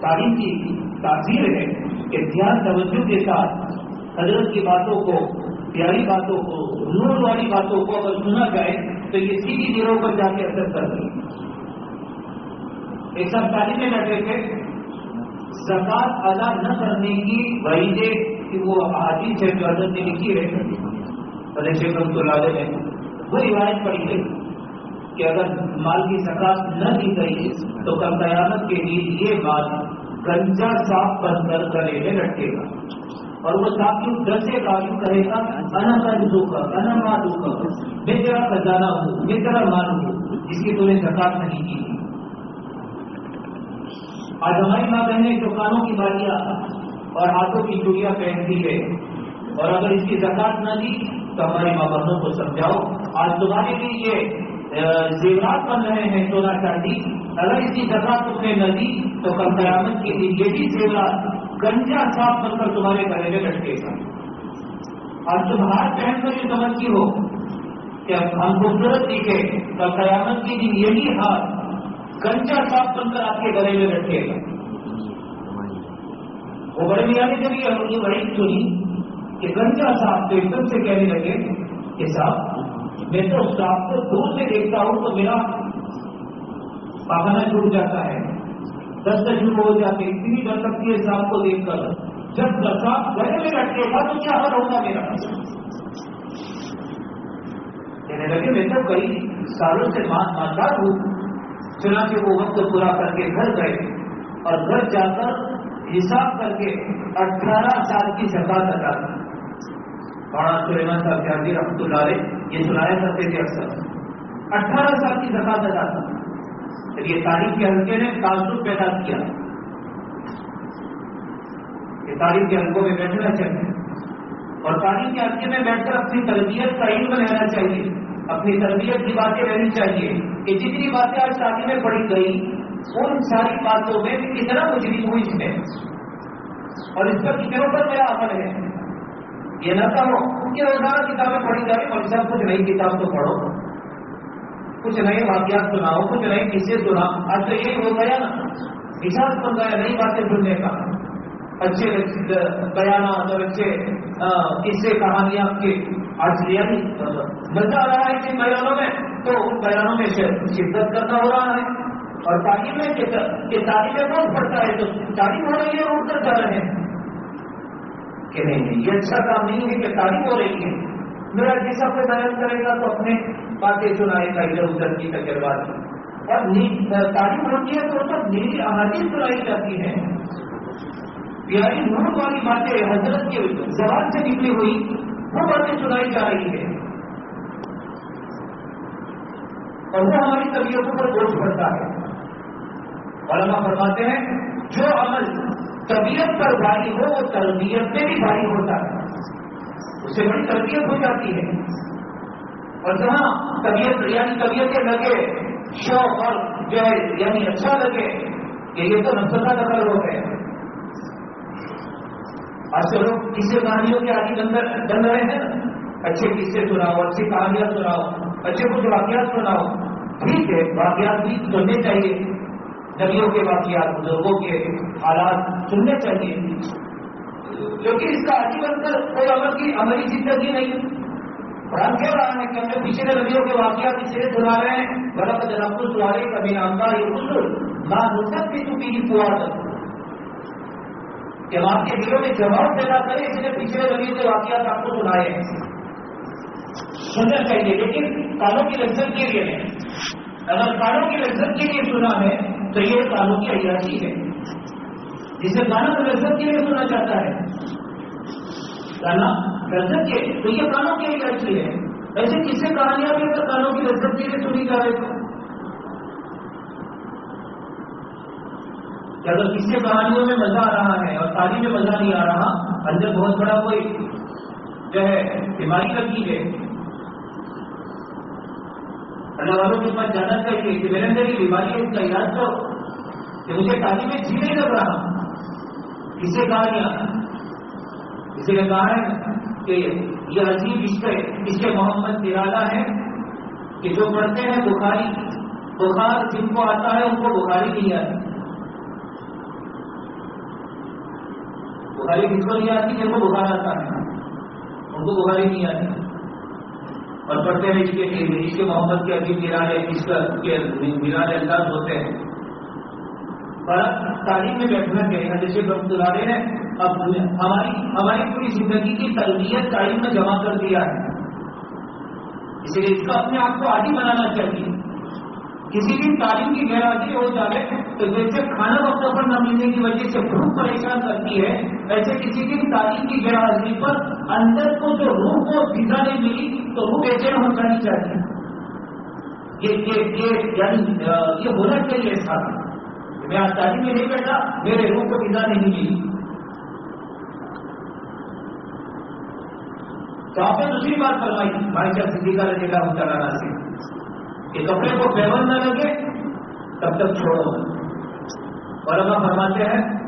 تعلیم کی تاثیر ہے کہ دھیان توجہ کے ساتھ حضرت کی باتوں کو، پیاری باتوں کو، نور والی باتوں کو اگر سنا جائے تو یہ سیدھی دنوں پر جا کے اثر کر رہی ایک سب تعلیم میں بیٹھے تھے زکات ادا نہ کرنے کی وجہ کہ وہ حادث ہے جو حضرت نے لکھی ہے حضرت شیخ رحمۃ اللہ علیہ نے وہ روایت پڑی ہے۔ کہ اگر مال کی زکات نہ دی گئی تو کل قیامت کے لیے یہ مال گنجا صاف بن کر گلے میں لٹکے گا۔ اور وہ صاف کیوں دسے گا کیوں کہے گا؟ انا کا کا انا مالو کا میں تیرا خزانہ ہوں، میں تیرا مال ہوں جس کی تمہیں زکات نہیں کی آج ہماری ماں بہنیں جو کانوں کی بالیاں اور ہاتھوں کی چوڑیاں پہنتی ہے اور اگر اس کی زکات نہ دی تو ہماری ماں بہنوں کو سمجھاؤ، آج تمہارے لیے یہ زیورات بن رہے ہیں، سونا چاندی۔ اگر اس کی تم نے نہ دی تو کل قیامت کے دن یہ بھی زیورات گنجا صاف بن کر تمہارے گلے میں لٹکے گا۔ اور تم ہاتھ پہن کر یہ سمجھتی ہو کہ ہم خوبصورت دکھے تو قیامت کے دن یہی ہاتھ گنجا صاف بن کر آپ کے گلے میں لٹکے گا۔ وہ بڑے میاں نے جب یہ بڑی سنی کہ گنجا صاحب تو ایک دم سے کہنے لگے کہ صاحب میں تو صاحب کو دور سے دیکھتا ہوں تو میرا پاخانہ چھوٹ جاتا ہے۔ دست شروع ہو جاتے اتنی ڈر سکتی ہے صاحب کو دیکھ کر۔ جب صاحب گلے میں رکھے گا تو کیا حل ہوگا میرا؟ کہنے لگے، میں تو کئی سالوں سے مالدار ہوں۔ چنانچہ وہ وقت پورا کر کے گھر گئے اور گھر جا کر حساب کر کے اٹھارہ سال کی زکات ادا کی۔ بڑا سلیمان صاحب جہاں رحمت اللہ علیہ یہ سنایا کرتے تھے اکثر۔ اٹھارہ سال کی زکات ادا کی۔ یہ تاریخ کے ہلکے نے تعصب پیدا کیا۔ یہ تاریخ کے ہلکوں میں بیٹھنا چاہیے۔ اور تاریخ کے ہلکے میں بیٹھ کر اپنی تربیت کا علم رہنا چاہیے۔ اپنی تربیت کی باتیں رہنی چاہیے کہ جتنی باتیں آج شادی میں پڑھی گئی، ان ساری باتوں میں کتنا مجرم ہوئی اس میں۔ اور اس پر کتنے پر میرا عمل ہے؟ یہ نہ کہو کہ روزانہ کتابیں پڑھی جائیں اور صاحب کچھ نئی کتاب تو پڑھو۔ کچھ نئے واقعات سناؤ، کچھ نئی قصے سنا آج تو یہی ہو گیا نا۔ احساس بن گیا، نئی باتیں سننے کا۔ اچھے بیانات اور اچھے قصے، کہانیاں کے آج لیا نہیں۔ مزہ آ رہا ہے ان بیانوں میں۔ تو ان بیانوں میں شدت کرنا ہو رہا ہے۔ اور تعلیم میں کہ تعلیم میں کون پڑھتا ہے؟ تو تعلیم ہو رہی ہے اٹھ کر جا رہے ہیں کہ نہیں یہ اچھا کام نہیں ہے کہ تعلیم ہو رہی ہے۔ میرا جیسا کوئی بیان کرے گا تو اپنے باتیں سنائے گا ادھر ادھر کی تجربات۔ اور تعلیم ہوتی ہے تو سب نیلی احادیث سنائی جاتی ہے۔ پیاری نور والی باتیں حضرت کے زبان سے نکلی ہوئی، وہ باتیں سنائی جا رہی ہے اور وہ ہماری طبیعتوں پر بوجھ پڑتا ہے۔ علماء فرماتے ہیں، جو عمل طبیعت پر بھاری ہو وہ تربیت میں بھی بھاری ہوتا ہے۔ اس سے بڑی تربیت ہو جاتی ہے۔ اور جہاں طبیعت یعنی طبیعتیں لگے شوق اور جو ہے یعنی اچھا لگے کہ یہ تو نفستا نقل ہو گئے آج کل لوگ کسی کہانیوں کے آدھی بندر بن رہے ہیں۔ اچھے قصے سناؤ، اچھی کہانیاں سناؤ، اچھے کچھ واقعات سناؤ۔ ٹھیک ہے، واقعات بھی سننے چاہیے۔ نبیوں کے واقعات، بزرگوں کے حالات سننے چاہیے۔ کیونکہ اس کا عجیب اندر کوئی عمل کی عملی زندگی نہیں قرآن کہہ رہا ہے کہ ہم نے پچھلے نبیوں کے واقعات اس لیے سنا رہے ہیں غلط جناب سوارے کبھی نامدار یہ کچھ نہ نصرت بھی تو میری پوار کہ آپ کے دلوں میں جواب پیدا کریں اس لیے پچھلے نبیوں کے واقعات آپ کو سنائے سننا چاہیے، لیکن کانوں کی لذت کے لیے اگر کانوں کی لذت کے لیے سنا ہے تو یہ کانوں کی عیاشی ہے۔ جسے گانا تو لذت کے لیے سنا چاہتا ہے۔ گانا لذت کے تو یہ کانوں کی عیاشی ہے۔ ایسے کس سے کہانیاں بھی تو کانوں کی لذت کے لیے سنی جا رہے تو اگر کس سے کہانیوں میں مزہ آ رہا ہے اور تعلیم میں مزہ نہیں آ رہا، اندر بہت بڑا کوئی جو ہے بیماری لگی ہے اللہ والوں کے پاس جانا چاہیے کہ میرے اندر یہ بیماری ہے، اس کا علاج تو کہ مجھے تعلیم میں جی نہیں لگ رہا۔ کسے کہا گیا کسی نے کہا ہے کہ یہ عجیب اس کے اس کے محمد نرالا ہے کہ جو پڑھتے ہیں بخاری، بخار جن کو آتا ہے، ان کو بخاری نہیں آتی۔ بخاری کس کو نہیں آتی؟ میرے کو بخار آتا ہے۔ ان کو بخاری نہیں آتی۔ اور پڑھتے ہیں اس کے اس کے محمد کے ابھی میرا اس کا میرا انداز ہوتے ہیں۔ پر تعلیم میں بیٹھنا چاہیے۔ جیسے ڈاکٹر دلارے نے اب ہماری ہماری پوری زندگی کی تربیت تعلیم میں جمع کر دیا ہے۔ اس لیے اس کا اپنے آپ کو عادی بنانا چاہیے۔ کسی بھی تعلیم کی غیر حاضری ہو جائے تو جیسے کھانا وقت پر نہ ملنے کی وجہ سے بھوک پریشان کرتی ہے، ایسے کسی بھی تعلیم کی غیر حاضری پر اندر کو جو روح کو ویزا نہیں ملی، تو وہ بے چین ہو جانی چاہیے یعنی یہ ہونا چاہیے ساتھ۔ میں آج تعلیم میں نہیں بیٹھا، میرے روح کو ویزا نہیں ملی۔ تو آپ نے دوسری بات فرمائی، بھائی صاحب صدیقہ رضی اللہ تعالیٰ سے، کہ کپڑے کو پیون نہ لگے، تب تک چھوڑو۔ اور فرماتے ہیں،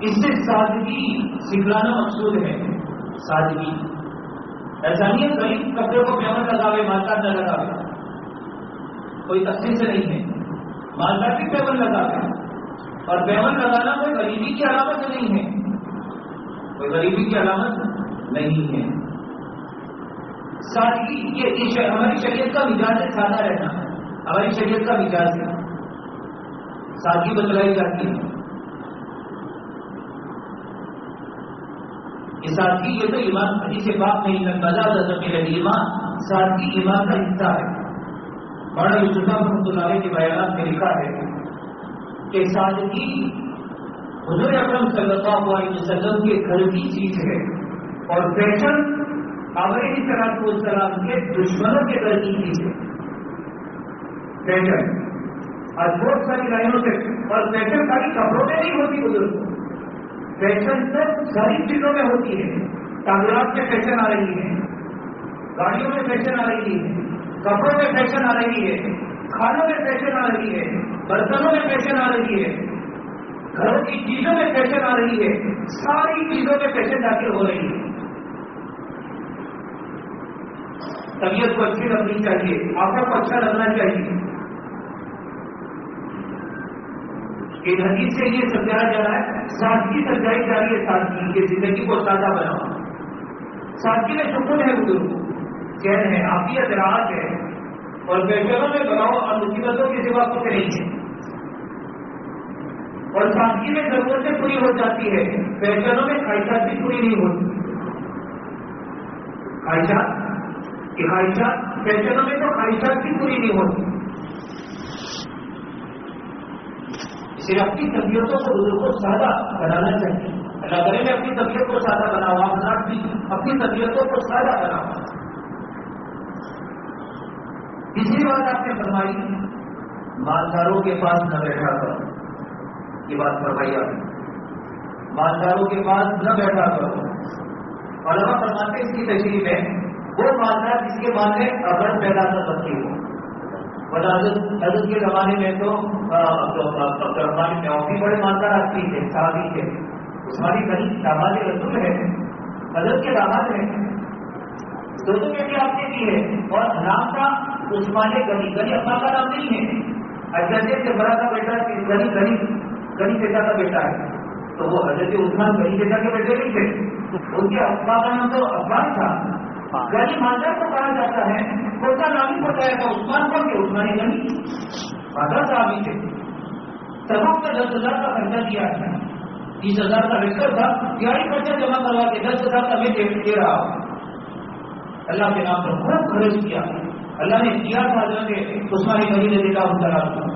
اس سے سادگی سکھلانا مقصود ہے۔ سادگی۔ ایسا نہیں غریب کپڑے کو پیون لگاوے مالدار نہ لگاوے کوئی تفصیل سے نہیں ہے۔ مالدار بھی پیون لگاوے اور پیون لگانا کوئی غریبی کی علامت نہیں ہے۔ کوئی غریبی کی علامت نہیں ہے۔ سادگی یہ ہماری شریعت کا مزاج ہے، سادہ رہنا۔ ہماری شریعت کا مزاج ہے۔ سادگی بتلائی جاتی ہے۔ یہ سادگی یہ تو ایمان حدیث سے نہیں، میں مزہ میرے ایمان سادگی ایمان کا حصہ ہے۔ بڑا یوسف رحمۃ اللہ کے بیانات میں لکھا ہے کہ سادگی حضور اکرم صلی اللہ علیہ وسلم کے گھر کی چیز ہے اور فیشن امریکی طرح کو سلام کے دشمنوں کے در کی چیز ہے۔ فیشن اور بہت ساری لائنوں سے اور فیشن ساری کپڑوں میں نہیں ہوتی، بزرگ۔ فیشن تو ساری چیزوں میں ہوتی ہے۔ تعمیرات میں فیشن آ رہی ہے۔ گاڑیوں میں فیشن آ رہی ہے۔ کپڑوں میں فیشن آ رہی ہے۔ کھانوں میں فیشن آ رہی ہے۔ برتنوں میں فیشن آ رہی ہے۔ گھروں کی چیزوں میں فیشن آ رہی ہے۔ ساری چیزوں میں فیشن داخل ہو رہی ہے۔ طبیعت کو اچھی رکھنی چاہیے۔ آنکھوں کو اچھا رکھنا چاہیے۔ ایک حدیث سے یہ سمجھایا جا رہا ہے، سادگی سمجھائی جا رہی ہے سادگی کی زندگی کو سادہ بناؤ۔ سادگی میں سکون ہے بزرگ چین ہے آفیت راج ہے اور فیشنوں میں بناؤ اور مصیبتوں کی سوا کچھ نہیں ہے۔ اور سادگی میں ضرورتیں پوری ہو جاتی ہے فیشنوں میں خواہشات بھی پوری نہیں ہوتی۔ خواہشات؟ خواہشات فیشنوں میں تو خواہشات بھی پوری نہیں ہوتی۔ اسے اپنی طبیعتوں کو بزرگوں کو سادہ بنانا چاہیے۔ اللہ کرے میں اپنی طبیعت کو سادہ بناؤ آپ بھی اپنی طبیعتوں کو سادہ بناؤ تیسری بات آپ نے فرمائی، مالداروں کے پاس نہ بیٹھا کرو۔ یہ بات فرمائی آپ نے۔ مالداروں کے پاس نہ بیٹھا کرو۔ اور فرماتے اس کی تشریح ہے وہ مالدار جس کے بعد میں اگر پیدا کر سکتی ہو حضرت کے زمانے میں تو میں اور بھی بڑے مالدار آتی تھے شادی تھے عثمانی بنی داماد رسول ہے حضرت کے داماد ہے دونوں بیٹے آپ نے کی ہے اور نام کا عثمانی گلی گلی اپنا کا نام نہیں ہے۔ اجازت سے بڑا کا بیٹا گلی گلی گلی بیٹا کا بیٹا ہے۔ تو وہ حضرت عثمان گلی بیٹا کے بیٹے نہیں تھے۔ ان کے ابا کا نام تو افغان تھا۔ گلی مالدار کو کہا جاتا ہے کون سا نام ہی بتایا تھا، عثمان کو کہ عثمانی گلی مادہ صاحب ہی تھے۔ تمام کا دس ہزار کا خرچہ کیا تھا تیس ہزار کا ریکر تھا تیاری خرچہ جمع کروا کے دس ہزار کا میں دے رہا ہوں۔ اللہ کے نام پر خوب خرچ کیا۔ اللہ نے کیا تھا حضرت عثمانی گلی نے دیکھا ان کا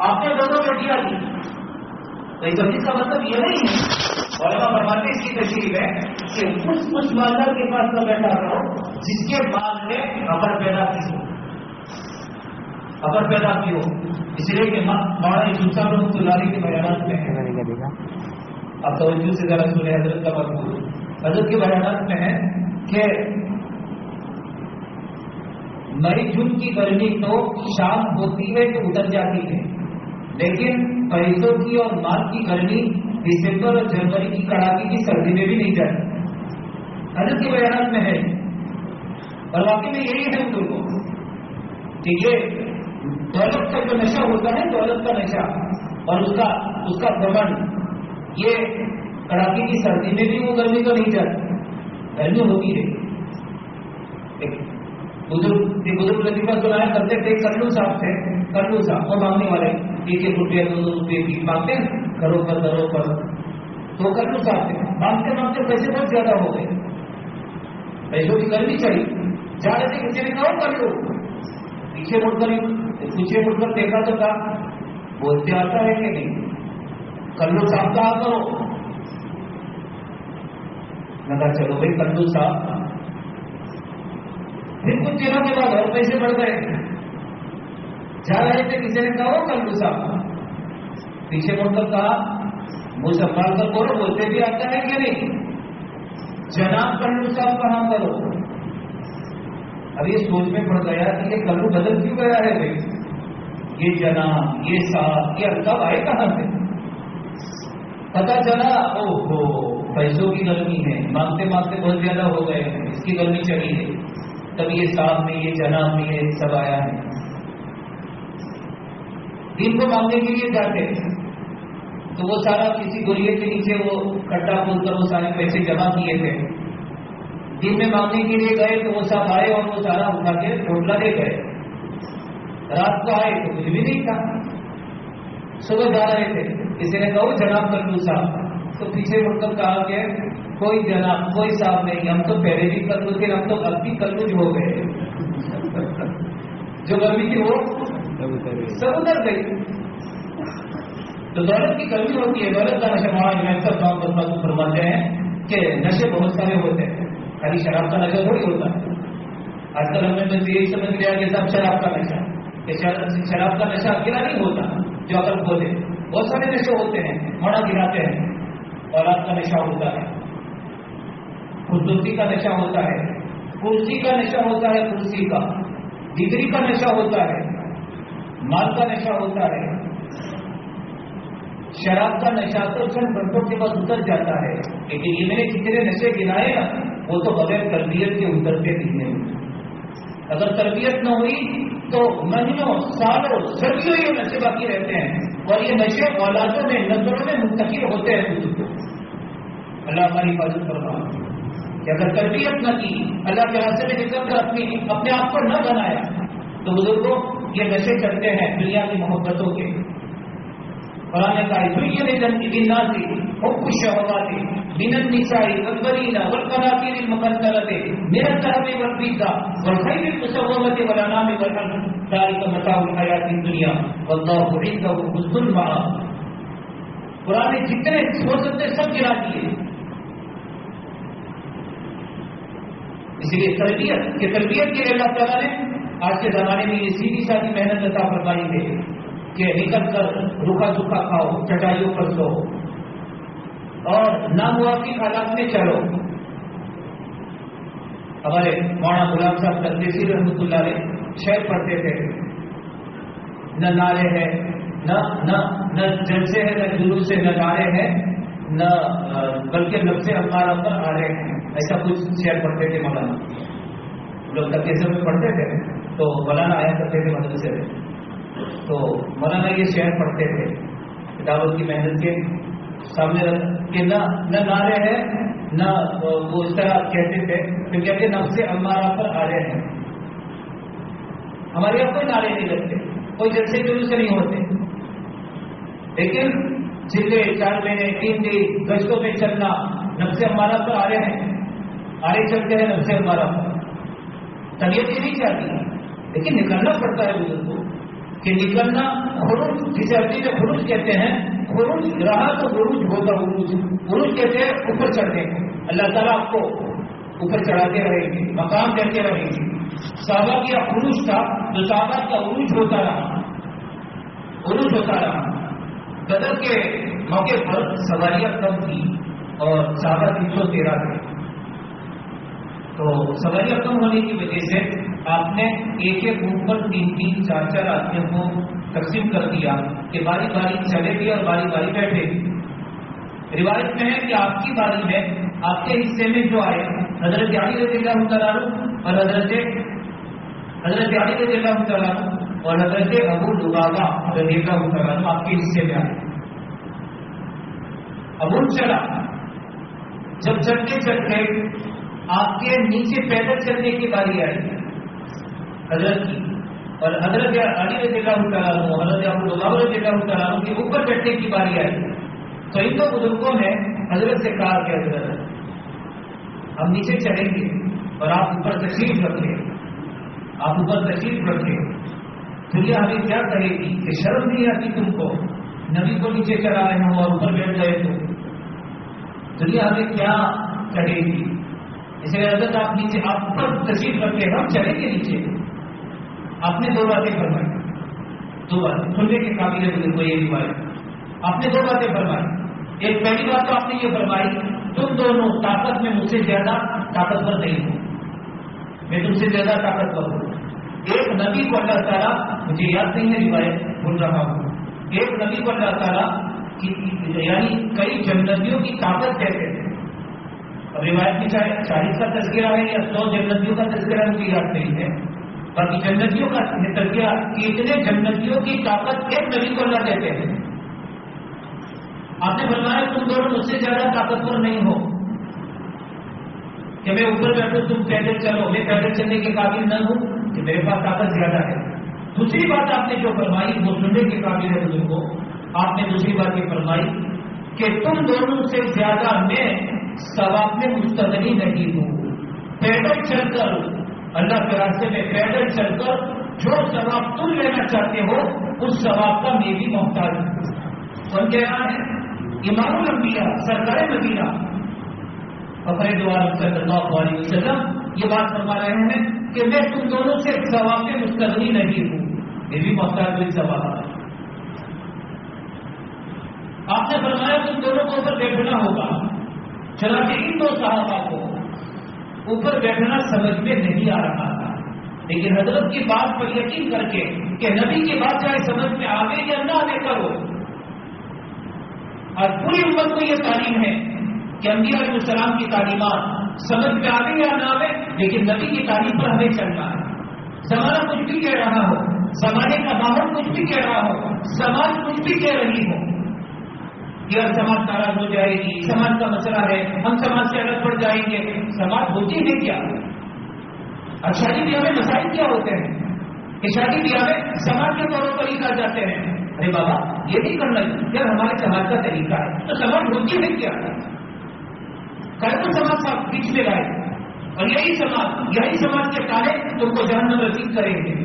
آپ نے دونوں بیٹیاں دی جی۔ تو اس کا مطلب یہ نہیں ہے اور فرماتے اس کی تشریف ہے کہ اس مالدار کے پاس نہ بیٹھا رہو جس کے بعد میں ابر پیدا کی ہو ابر پیدا کی ہو اس لیے کہ بڑا دوسرا لوگ تلاری کے بیانات میں ہے۔ اب توجہ سے ذرا سنے حضرت کا مضمون حضرت کے بیانات میں ہے کہ مئی جون کی گرمی تو شام ہوتی ہے تو اتر جاتی ہے۔ لیکن پیسوں کی اور مال کی گرمی دسمبر اور جنوری کی کڑاکی کی سردی میں بھی نہیں جاتی۔ حضرت کے بیانات میں ہے۔ اور واقعی میں یہی ہے ان کو کہ یہ دولت کا جو نشہ ہوتا ہے، دولت کا نشہ اور اس کا اس کا گمن یہ کڑاکی کی سردی میں بھی وہ گرمی تو نہیں جاتی، گرمی ہوتی ہے۔ بزرگ بزرگ لطیفہ سنایا کرتے تھے، کلو صاحب تھے، کلو صاحب اور مانگنے والے، ایک ایک روپئے دو دو روپئے کی مانگتے ہیں۔ گھروں پر گھروں پر۔ تو کلو صاحب تھے مانگتے مانگتے پیسے بہت زیادہ ہو گئے۔ پیسوں کی کرنی چاہیے۔ جا رہے تھے کسی نے کہا کر لو۔ پیچھے مڑ کر پیچھے مڑ کر دیکھا تو کہا بولتے آتا ہے کہ نہیں۔ کلو صاحب کہا کرو۔ میں کہا، چلو بھائی کلو صاحب۔ پھر کچھ دنوں کے بعد اور پیسے بڑھ گئے۔ جا رہے تھے، کسی نے کہا، وہ کلو صاحب۔ پیچھے مڑ کر کہا منہ سنبھال کر بولو، بولتے بھی آتا ہے کہ نہیں؟ جناب کلو صاحب کہاں کرو۔ اب یہ سوچ میں پڑ گیا کہ یہ کلو بدل کیوں گیا ہے بھائی؟ یہ جناب، یہ صاحب، یہ کب آئے کہاں سے؟ پتا چلا او ہو پیسوں کی گرمی ہے۔ مانگتے مانگتے بہت زیادہ ہو گئے، اس کی گرمی چڑھی ہے۔ تب یہ صاحب میں، یہ جناب میں، یہ سب آیا ہے۔ دن کو مانگنے کے لیے جاتے ہیں۔ تو وہ سارا کسی گولیے کے نیچے وہ کٹا کھول کر وہ سارے پیسے جمع کیے تھے۔ دن میں مانگنے کے لیے گئے تو وہ سب آئے اور وہ سارا اٹھا کے ٹوٹلا لے گئے۔ رات کو آئے تو کچھ بھی نہیں تھا۔ صبح جا رہے تھے۔ کسی نے کہو جناب کر صاحب، تو پیچھے اٹھ کر کہا کہ کوئی جناب، کوئی صاحب نہیں۔ ہم تو پہلے بھی کل تھے، ہم تو اب بھی کل ہو گئے۔ جو گرمی تھی وہ سب اتر گئی تو دولت کی گرمی ہوتی ہے دولت کا نشہ وہاں میں سب گاؤں پر فرماتے ہیں کہ نشے بہت سارے ہوتے ہیں۔ خالی شراب کا نشہ تھوڑی ہوتا ہے۔ آج کل ہم نے بس یہی سمجھ لیا کہ سب شراب کا نشہ کہ شراب کا نشہ اکیلا نہیں ہوتا، جو اگر بولے بہت سارے نشے ہوتے ہیں، موڑا گراتے ہیں۔ اور آپ کا نشہ ہوتا ہے۔ خوبصورتی کا نشہ ہوتا ہے۔ کرسی کا نشہ ہوتا ہے کرسی کا۔ ڈگری کا نشہ ہوتا ہے۔ مال کا نشہ ہوتا ہے۔ شراب کا نشہ تو چند گھنٹوں کے بعد اتر جاتا ہے، لیکن یہ میں نے جتنے نشے گنائے نا، وہ تو بغیر تربیت کے اترتے نہیں اگر تربیت نہ ہوئی تو مہینوں، سالوں سبھی یہ نشے باقی رہتے ہیں۔ اور یہ نشے اولادوں میں، نظروں میں منتقل ہوتے ہیں۔ اللہ ہماری حفاظت کرنا کہ اگر تربیت نہ کی، اللہ کے راستے میں نکل کر اپنی، اپنے آپ کو نہ بنایا، تو بزرگوں، یہ نشے کرتے ہیں دنیا کی محبتوں کے۔ قرآن کا المقنطرة من الذهب والفضة والخيل المسومة والأنعام والحرث ذلك متاع الحياة الدنيا والله عنده حسن المآب. قرآن جتنے ہو سکتے سب گرا دیے. اس لیے تربیت، کہ تربیت کے لیے اللہ تعالیٰ نے آج کے زمانے میں یہ سیدھی سادھی محنت عطا فرمائی ہے. کہ نکل کر روکھا سوکھا کھاؤ، چٹائیوں پر سو۔ اور ناموافق حالات میں چلو۔ ہمارے مولانا غلام صاحب تندیسی رحمۃ اللہ علیہ شہر پڑھتے تھے۔ نہ نعرے ہیں، نہ نہ جلسے ہیں، نہ جلوس سے نہ نعرے ہیں، نہ، بلکہ لفظ ہمارا پر آ رہے ہیں۔ ایسا کچھ شیئر پڑھتے تھے مولانا۔ لوگ تکیسر میں پڑھتے تھے، تو مولانا آیا کرتے تھے مدرسے میں۔ تو مولانا یہ شعر پڑھتے تھے، کتابوں کی محنت کے سامنے کہ نہ نہ نعرے ہیں، نہ وہ اس طرح کہتے تھے کہ کہتے نب سے ہمارا پر آ رہے ہیں۔ ہمارے یہاں کوئی نعرے نہیں لگتے، کوئی جلسے جلوس سے نہیں ہوتے۔ لیکن جلدے چار مہینے، تین دن گشتوں میں چلنا نب سے ہمارا پر آ رہے ہیں۔ آگے چلتے ہیں نفس ہمارا پر۔ طبیعت یہ نہیں چاہتی، لیکن نکلنا پڑتا ہے بزرگ کو کہ نکلنا خروج، جسے عربی میں خروج کہتے ہیں، خروج رہا تو خروج ہوگا عروج عروج کہتے ہیں اوپر چڑھنے اللہ تعالیٰ آپ کو اوپر چڑھاتے رہے گی، مقام دیتے رہے گی۔ صحابہ کی خروج تھا، جو صحابہ کا عروج ہوتا رہا عروج ہوتا رہا۔ بدر کے موقع پر سواریاں کم تھی اور صحابہ تین سو تیرہ تھے۔ تو سواریاں کم ہونے کی وجہ سے آپ نے ایک ایک روم پر تین تین، چار چار آدمیوں کو تقسیم کر دیا کہ باری باری چلے گی اور باری باری بیٹھے۔ گی روایت میں ہے کہ آپ کی باری میں، آپ کے حصے میں جو آئے، حضرت علی رضی اللہ تعالیٰ اور حضرت حضرت علی رضی اللہ تعالیٰ اور حضرت ابو لبابا رضی اللہ تعالیٰ آپ کے حصے میں آئے۔ ابو چلا۔ جب چلتے چلتے آپ کے نیچے پیدل چلنے کی باری آئی۔ حضرت کی۔ اور حضرت علی رضی اللہ تعالیٰ حضرت ابو اللہ رضی اللہ تعالیٰ کے اوپر بیٹھنے کی باری آئی۔ تو ان دو بزرگوں نے حضرت سے کہا کہ حضرت، ہم نیچے چلیں گے اور آپ اوپر تشریف رکھیں۔ آپ اوپر تشریف رکھیں۔ دنیا ہمیں کیا کہے گی کہ شرم نہیں آتی تم کو؟ نبی کو نیچے چلا رہے ہوں اور اوپر بیٹھ گئے تو۔ دنیا ہمیں کیا کہے گی؟ اس لیے حضرت آپ نیچے، آپ اوپر تشریف رکھے ہم چلیں گے نیچے۔ آپ نے دو باتیں فرمائی۔ دو باتیں۔ سننے کے قابل ہے کو یہ روایت آپ نے دو باتیں فرمائی۔ ایک پہلی بات تو آپ نے یہ فرمائی، تم دونوں طاقت میں مجھ سے زیادہ طاقتور نہیں ہو۔ میں تم سے زیادہ طاقتور ہوں۔ ایک نبی کو اللہ تعالیٰ، مجھے یاد نہیں ہے روایت بول رہا ہوں۔ ایک نبی کو اللہ تعالیٰ یعنی کئی جنتیوں کی طاقت کہتے تھے روایت کی چاہے چالیس کا تذکرہ ہے یا سو جنتیوں کا تذکرہ مجھے یاد نہیں ہے۔ باقی جنتیوں کا تذکرہ اتنے جنتیوں کی طاقت ایک نبی کو اللہ کہتے ہیں۔ آپ نے فرمایا تم دونوں مجھ سے زیادہ طاقتور نہیں ہو۔ کہ میں اوپر بیٹھوں تم پیدل چلو، میں پیدل چلنے کے قابل نہ ہوں کہ میرے پاس طاقت زیادہ ہے۔ دوسری بات آپ نے جو فرمائی، وہ سننے کے قابل ہے بزرگ کو آپ نے دوسری بات یہ فرمائی کہ تم دونوں سے زیادہ میں ثواب میں مستقلی نہیں ہوں۔ پیدل چل کر اللہ کے راستے میں پیدل چل کر جو ثواب تم لینا چاہتے ہو، اس ثواب کا میں بھی محتاج ہوں۔ کون ہے؟ امام الانبیاء، سرکار مدینہ۔ فخر دوار صلی اللہ علیہ وسلم یہ بات فرما رہے ہیں کہ میں تم دونوں سے ثواب میں مستقلی نہیں ہوں یہ بھی محتاج ہوئی سوال آپ نے فرمایا تم دونوں کو اوپر بیٹھنا ہوگا چلا کہ ان دو صحابہ کو اوپر بیٹھنا سمجھ میں نہیں آ رہا تھا۔ لیکن حضرت کی بات پر یقین کر کے کہ نبی کی بات چاہے سمجھ میں آگے یا نہ آگے کرو۔ اور پوری امت کو یہ تعلیم ہے کہ انبیاء علیہ السلام کی تعلیمات سمجھ میں آگے یا نہ آئے لیکن نبی کی تعلیم پر ہمیں چلنا ہے۔ زمانہ کچھ بھی کہہ رہا ہو، زمانے کا ماحول کچھ بھی کہہ رہا ہو، سماج کچھ بھی کہہ رہی ہو یہ سماج ناراض ہو جائے گی، سماج کا مسئلہ ہے، ہم سماج سے الگ پڑ جائیں گے۔ سماج ہوتی ہے کیا؟ اور شادی بیاہ میں مسائل کیا ہوتے ہیں؟ کہ شادی بیاہ میں سماج کے طور پر ہی کر جاتے ہیں۔ ارے بابا، یہ نہیں کرنا یار، ہمارے سماج کا طریقہ ہے۔ تو سماج ہوتی ہے کیا؟ کرم سماج کا بیچ میں لائے اور یہی سماج یہی سماج کے تارے تم کو جہنم رسید کریں گے۔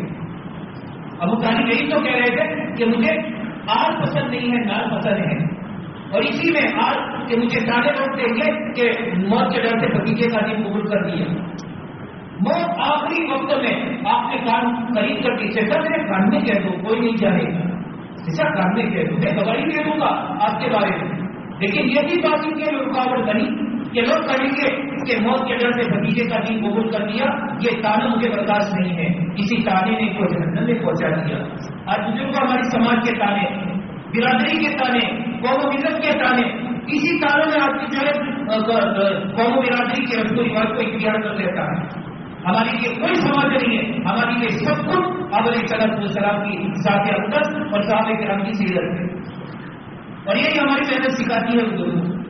ابو طالب یہی تو کہہ رہے تھے کہ مجھے آر پسند نہیں ہے نار پسند ہے۔ اور اسی میں آج کہ مجھے تانے لوگ دیں گے کہ موت کے ڈر سے بگیچے کا دن قبول کر دیا۔ موت آخری وقت میں آپ نے کام قریب کر دی۔ جیسا میرے کان میں کہہ دو، کوئی نہیں چاہے گا۔ جیسا کان میں کہہ دو۔ میں گواہی دے دوں گا آپ کے بارے میں۔ لیکن یہ بھی بات ان کے لیے رکاوٹ بنی کہ لوگ کہیں گے کہ موت کے ڈر سے بھتیجے کا دن قبول کر دیا۔ یہ تانا مجھے برداشت نہیں ہے۔ اسی تانے نے کو جہنم میں پہنچا دیا۔ آج بزرگ ہماری سماج کے تانے برادری کے تانے، قوم و ملت کے تانے۔ اسی تانے میں آپ کی جو ہے قوم و برادری کے رسم و رواج کو اختیار کر لیتا ہے۔ ہماری لیے کوئی سماج نہیں ہے، ہماری لیے سب کچھ ابل صلاح السلام کی ذات اقدس اور صحابہ کرام کی سیرت ہے۔ اور یہی ہماری محنت سکھاتی ہے بزرگوں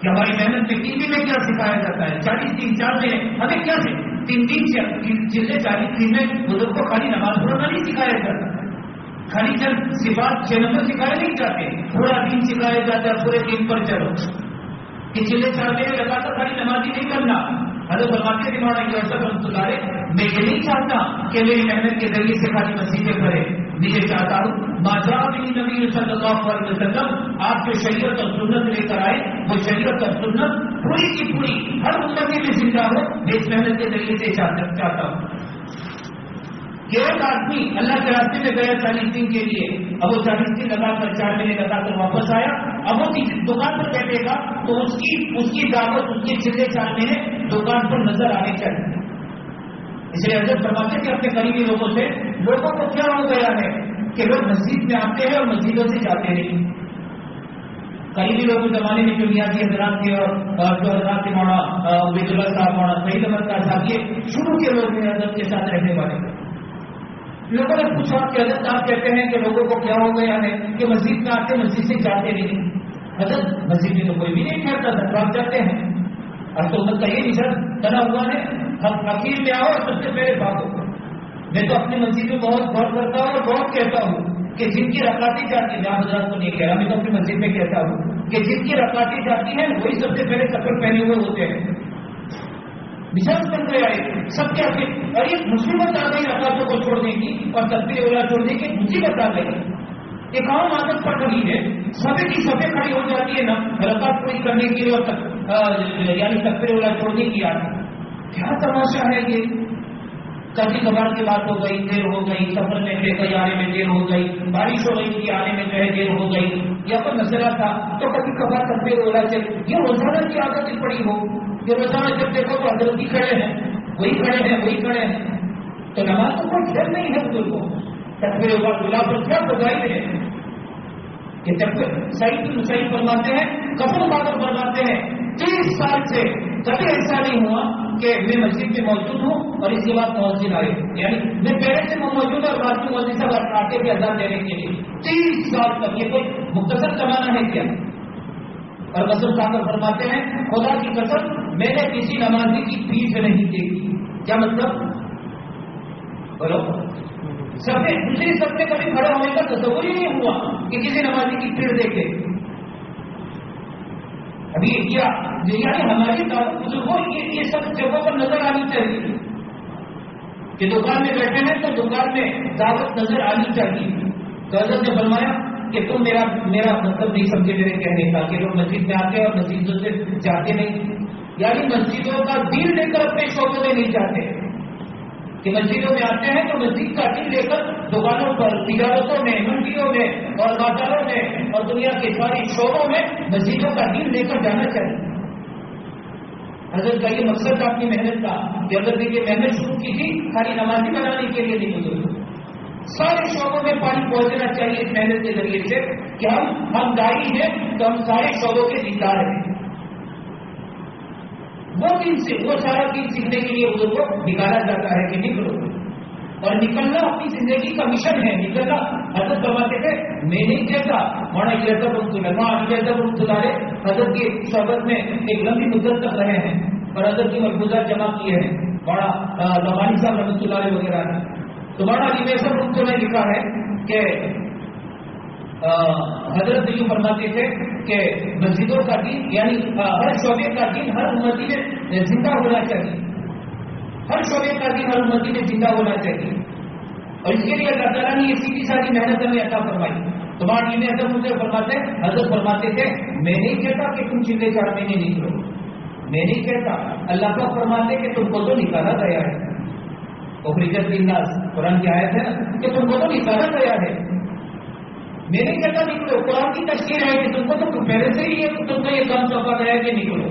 کہ ہماری محنت میں ٹی وی میں کیا سکھایا جاتا ہے؟ چالیس دن، چار دن ہمیں کیا ہے تین دن جتنے چالیس دن میں بزرگ کو خالی نماز پڑھنا نہیں سکھایا جاتا۔ خالی چند صفات چھ نمبر سکھائے نہیں جاتے پورا دن سکھایا جاتا ہے، پورے دن پر چلو۔ کہ چلے چار دن لگا کر خالی نماز ہی نہیں کرنا۔ ارے فرماتے دماغ کی اثر سدھارے میں یہ نہیں چاہتا کہ میری محنت کے ذریعے سے خالی مسیحیں کرے میں یہ چاہتا ہوں ماجرا بھی نبی صلی اللہ علیہ وسلم، آپ جو شریعت اور سنت لے کر آئے، وہ شریعت اور سنت پوری کی پوری ہر امتی میں زندہ ہو، میں اس محنت کے ذریعے سے چاہتا ہوں۔ کہ ایک آدمی اللہ کے راستے میں گیا چالیس دن کے لیے، اب وہ چالیس دن لگا کر چار مہینے لگا کر واپس آیا۔ اب وہ دکان پر بیٹھے گا تو اس کی اس کی دعوت، اس کے چلے چار مہینے دکان پر نظر آنے چاہیے۔ اس لیے حضرت فرماتے کہ اپنے قریبی لوگوں سے، لوگوں کو کیا ہو گیا ہے کہ لوگ مسجد میں آتے ہیں اور مسجدوں سے جاتے نہیں۔ قریبی لوگوں کے زمانے میں جو نیازی حضرات تھے اور جو حضرات کے موڑا عبید اللہ صاحب موڑا صحیح نمبر کا صاحب، یہ شروع کے لوگ ہیں حضرت کے ساتھ رہنے والے۔ لوگوں نے پوچھا کہ حضرت آپ کہتے ہیں کہ لوگوں کو کیا ہو گیا ہے؟ کہ مسجد میں آتے، مسجد سے جاتے نہیں۔ حضرت، مسجد میں تو کوئی بھی نہیں ٹھہرتا تھا بھاگ جاتے ہیں۔ اب تو کا یہ نشان بنا ہوا ہے، ہم اخیر میں آؤ اور سب سے پہلے بھاگو میں تو اپنی مسجد میں بہت غور کرتا ہوں اور بہت کہتا ہوں کہ جن کی رقاتی جاتی ہے حضرات کو نہیں کہہ رہا، میں تو اپنی مسجد میں کہتا ہوں کہ جن کی رقاتی جاتی ہے، وہی سب سے پہلے کپڑے پہنے ہوئے ہوتے ہیں۔ مزاج بن گیا ہے۔ سب کیا اپنے اور ایک مصیبت آ گئی رقاطوں کو چھوڑ دیں گی اور تبدیل اولا دیں گے مصیبت آ گئی ایک عام عادت پڑ رہی ہے۔ سبھی کی سبھی کھڑی ہو جاتی ہے نا۔ رقاط پوری کرنے کے لیے اور یعنی تصویر اولا چھوڑنے کی عادت۔ کیا تماشا ہے یہ؟ کبھی کبھار کی بات ہو گئی، دیر ہو گئی، سفر میں لے کر آنے میں دیر ہو گئی، بارش ہو گئی تھی آنے میں جو ہے دیر ہو گئی۔ یا کوئی مسئلہ تھا۔ تو کبھی کبھار تصویر اولا چل یہ روزانہ کی عادت پڑی ہو کہ روزانہ جب دیکھو تو حضرت ہی کھڑے ہیں۔ وہی کھڑے ہیں، وہی کھڑے ہیں۔ تو نماز تو کوئی ڈر نہیں ہے بزرگ کو۔ تصویر اولا گلاب پر کیا بجائی ہے کہ جب صحیح صحیح فرماتے ہیں کپڑوں بادل فرماتے ہیں۔ تیس سال سے کبھی ایسا نہیں ہوا۔ کہ میں مسجد میں موجود ہوں اور اس کے بعد مسجد آئے یعنی میں پہلے سے موجود اور بعد میں مسجد سے آتے تھے اذان دینے کے لیے۔ تیس سال تک یہ کوئی مختصر زمانہ ہے کیا اور قسم صاحب فرماتے ہیں، خدا کی قسم، میں نے کسی نمازی کی فیس نہیں دیکھی کیا مطلب؟ بولو۔ سب نے دوسری سب نے کبھی کھڑا ہونے کا تصور ہی نہیں ہوا کہ کسی نمازی کی پھر دیکھے۔ ابھی کیا؟ یعنی ہماری بزرگوں یہ سب جگہوں پر نظر آنی چاہیے۔ کہ دکان میں بیٹھے ہیں تو دکان میں دعوت نظر آنی چاہیے۔ تو حضرت نے فرمایا کہ تم میرا میرا مطلب نہیں سمجھے میرے کہنے کا کہ لوگ مسجد میں آتے اور مسجدوں سے جاتے نہیں۔ یعنی مسجدوں کا دل لے کر اپنے شوقوں میں نہیں جاتے۔ کہ مسجدوں میں آتے ہیں تو مسجد کا دل لے کر دکانوں پر، تجارتوں میں، منڈیوں میں اور بازاروں میں اور دنیا کے ساری شعبوں میں مسجدوں کا دل لے کر جانا چاہیے۔ حضرت کا یہ مقصد تھا اپنی محنت کا، کہ اگر دیکھیے محنت شروع کی تھی خالی نمازی بنانے کے لیے نہیں گزر سارے شعبوں میں پانی پہنچنا چاہیے اس محنت کے ذریعے سے کہ ہم ہم داری ہیں تو ہم سارے شعبوں کے ذمہ ہیں۔ وہ دن سے وہ سارا دن سیکھنے کے لیے بزرگ کو نکالا جاتا ہے کہ نکلو۔ اور نکلنا اپنی زندگی کا مشن ہے، نکلنا۔ حضرت فرماتے تھے میں نہیں کہتا مانا یہ حضرت ان کو لگا یہ حضرت ان حضرت کی صحبت میں ایک لمبی مدت تک رہے ہیں۔ اور حضرت کی مربوزہ جمع کیے ہیں۔ بڑا لمانی صاحب رحمۃ اللہ علیہ وغیرہ نے۔ تو بڑا علیمیسر جی، ان کو نے لکھا ہے کہ حضرت یوں فرماتے تھے کہ مسجدوں کا دین یعنی ہر شعبے کا دین ہر امتی میں زندہ ہونا چاہیے۔ ہر شعبے کا دین ہر امتی میں زندہ ہونا چاہیے۔ اور اس کے لیے اللہ تعالیٰ نے یہ سیدھی ساری محنت ہمیں عطا فرمائی۔ تمہاری میں حضرت مجھے فرماتے، حضرت فرماتے تھے، میں نہیں کہتا کہ تم چلے چار مہینے نکلو میں نہیں کہتا۔ اللہ کا فرماتے کہ تم کو تو نکالا گیا ہے۔ اور قرآن کی آیت ہے کہ تم کو تو نکالا گیا ہے۔ میں نہیں کہتا نکلو، قرآن کی تشکیل ہے کہ تم کو تو پہلے سے ہی تم کو یہ کام سونپا گیا کہ نکلو۔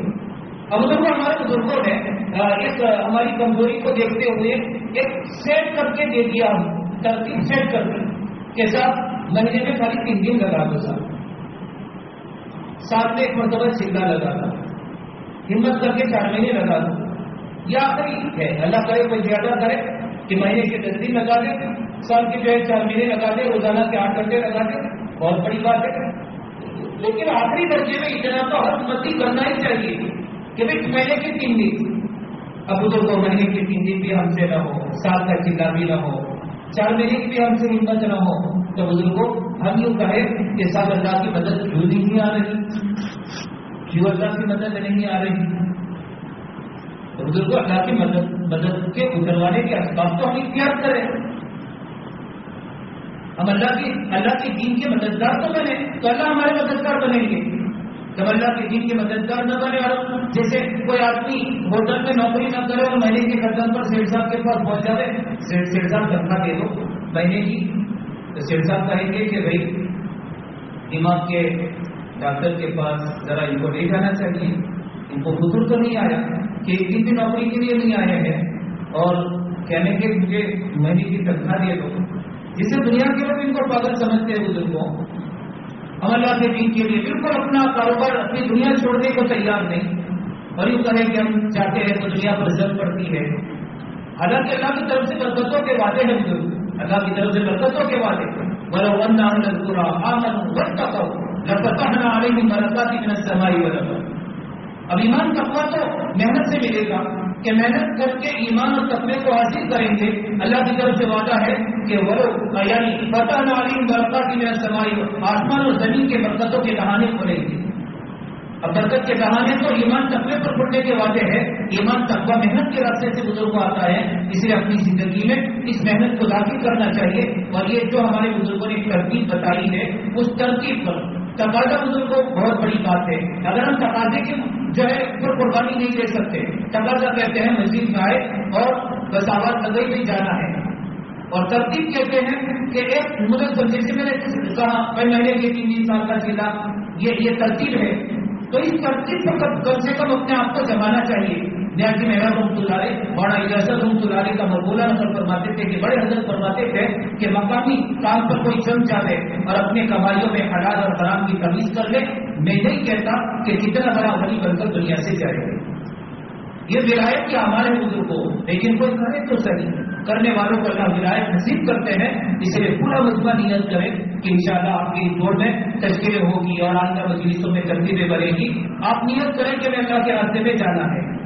اب ادھر ہمارے بزرگوں نے اس ہماری کمزوری کو دیکھتے ہوئے ایک سیٹ کر کے دے دیا، ترتیب سیٹ کر کے کہ صاحب، مہینے میں خالی تین دن لگا دو صاحب۔ ساتھ میں ایک مرتبہ سیدھا لگا دو ہمت کر کے چار مہینے لگا دو۔ یہ آخری ہے۔ اللہ کرے، کوئی زیادہ کرے کہ مہینے کے دس دن لگا دے۔ سال کے جو ہے چار مہینے لگا دے روزانہ کے آٹھ گھنٹے لگا دے بہت بڑی بات ہے۔ لیکن آخری درجے میں اتنا تو ہر امتی کرنا ہی چاہیے کہ بھائی مہینے کے تین دن۔ اب ادھر دو مہینے کے تین دن بھی ہم سے نہ ہو، سال کا چلا بھی نہ ہو، چار مہینے کی بھی ہم سے ہمت نہ ہو۔ تو بزرگوں، ہم یوں کہے کہ سال اللہ کی مدد کیوں نہیں آ رہی؟ کیوں اللہ کی مدد نہیں آ رہی؟ بزرگوں، اللہ کی مدد مدد کے اتروانے کے اسباب تو ہم اختیار کریں۔ ہم اللہ کی اللہ کے دین کے مددگار تو بنے، تو اللہ ہمارے مددگار بنیں گے۔ جب اللہ کے دین کے مددگار نہ بنے اور جیسے کوئی آدمی ہوٹل میں نوکری نہ کرے اور مہینے کے گردن پر سیٹ صاحب کے پاس پہنچ جائے سیٹ صاحب تنخواہ دے دو۔ مہینے کی تو سیٹ صاحب کہیں گے کہ بھائی دماغ کے ڈاکٹر کے پاس ذرا ان کو لے جانا چاہیے۔ ان کو خطر تو نہیں آیا کہ ایک دن بھی نوکری کے لیے نہیں آئے ہیں۔ اور کہنے کے مجھے مہینے کی تنخواہ دے دو۔ جسے دنیا کے لوگ ان کو پاگل سمجھتے ہیں بزرگوں، ہم اللہ کے دین کے لیے بالکل اپنا کاروبار، اپنی دنیا چھوڑنے کو تیار نہیں۔ اور یوں کہیں کہ ہم چاہتے ہیں تو دنیا پر ضرور پڑتی ہے۔ حالانکہ اللہ کی طرف سے برکتوں کے وعدے ہیں بزرگ۔ اللہ کی طرف سے برکتوں کے وعدے۔ بولو ون برتا لفتحنا علیہم برکات من السماء والارض اب ایمان تو محنت سے ملے گا۔ کہ محنت کر کے ایمان اور تقوی کو حاصل کریں گے۔ اللہ کی طرف سے وعدہ ہے کہ وہ یعنی فتح عالم برکات کی سمائی آسمان اور زمین کے برکتوں کے کہانے کھلیں گے۔ اب برکت کے کہانے تو ایمان، تقوی پر پڑنے کے وعدے ہیں ایمان، تقوی، محنت کے راستے سے بزرگ آتا ہے۔ اس لیے اپنی زندگی میں اس محنت کو داخل کرنا چاہیے۔ اور یہ جو ہمارے بزرگوں نے ترتیب بتائی ہے، اس ترتیب پر تقاضا بزرگوں بہت بڑی بات ہے۔ اگر ہم تقاضے کی جو ہے پر قربانی نہیں دے سکتے تقاضا کہتے ہیں مسجد میں آئے اور بساوت لگئی میں جانا ہے۔ اور ترتیب کہتے ہیں کہ ایک مدد جیسے میں نے کہا پہلے یہ تین تین سال کا ضلع یہ یہ ترتیب ہے۔ تو اس ترتیب پر کم سے کم اپنے آپ کو جمانا چاہیے؟ نیازی محرا روم تلارے بڑا اجازت روم تلارے کا مقبولہ نظر فرماتے تھے کہ بڑے حضرت فرماتے تھے کہ مقامی کام پر کوئی چم جائے اور اپنے کمائیوں میں حلال اور حرام کی تمیز کر لے، میں نہیں کہتا کہ کتنا بڑا ولی بن کر دنیا سے جائے۔ یہ ولایت کیا ہمارے بزرگ کو، لیکن کوئی کرے تو صحیح۔ کرنے والوں کو اللہ ولایت نصیب کرتے ہیں، اس لیے پورا مجمع نیت کرے کہ انشاءاللہ آپ کی دوڑ میں تشکیلیں ہوگی اور آئندہ مجلسوں میں ترتیبیں بنے گی۔ آپ نیت کریں کہ میں اللہ کے راستے میں جانا ہے۔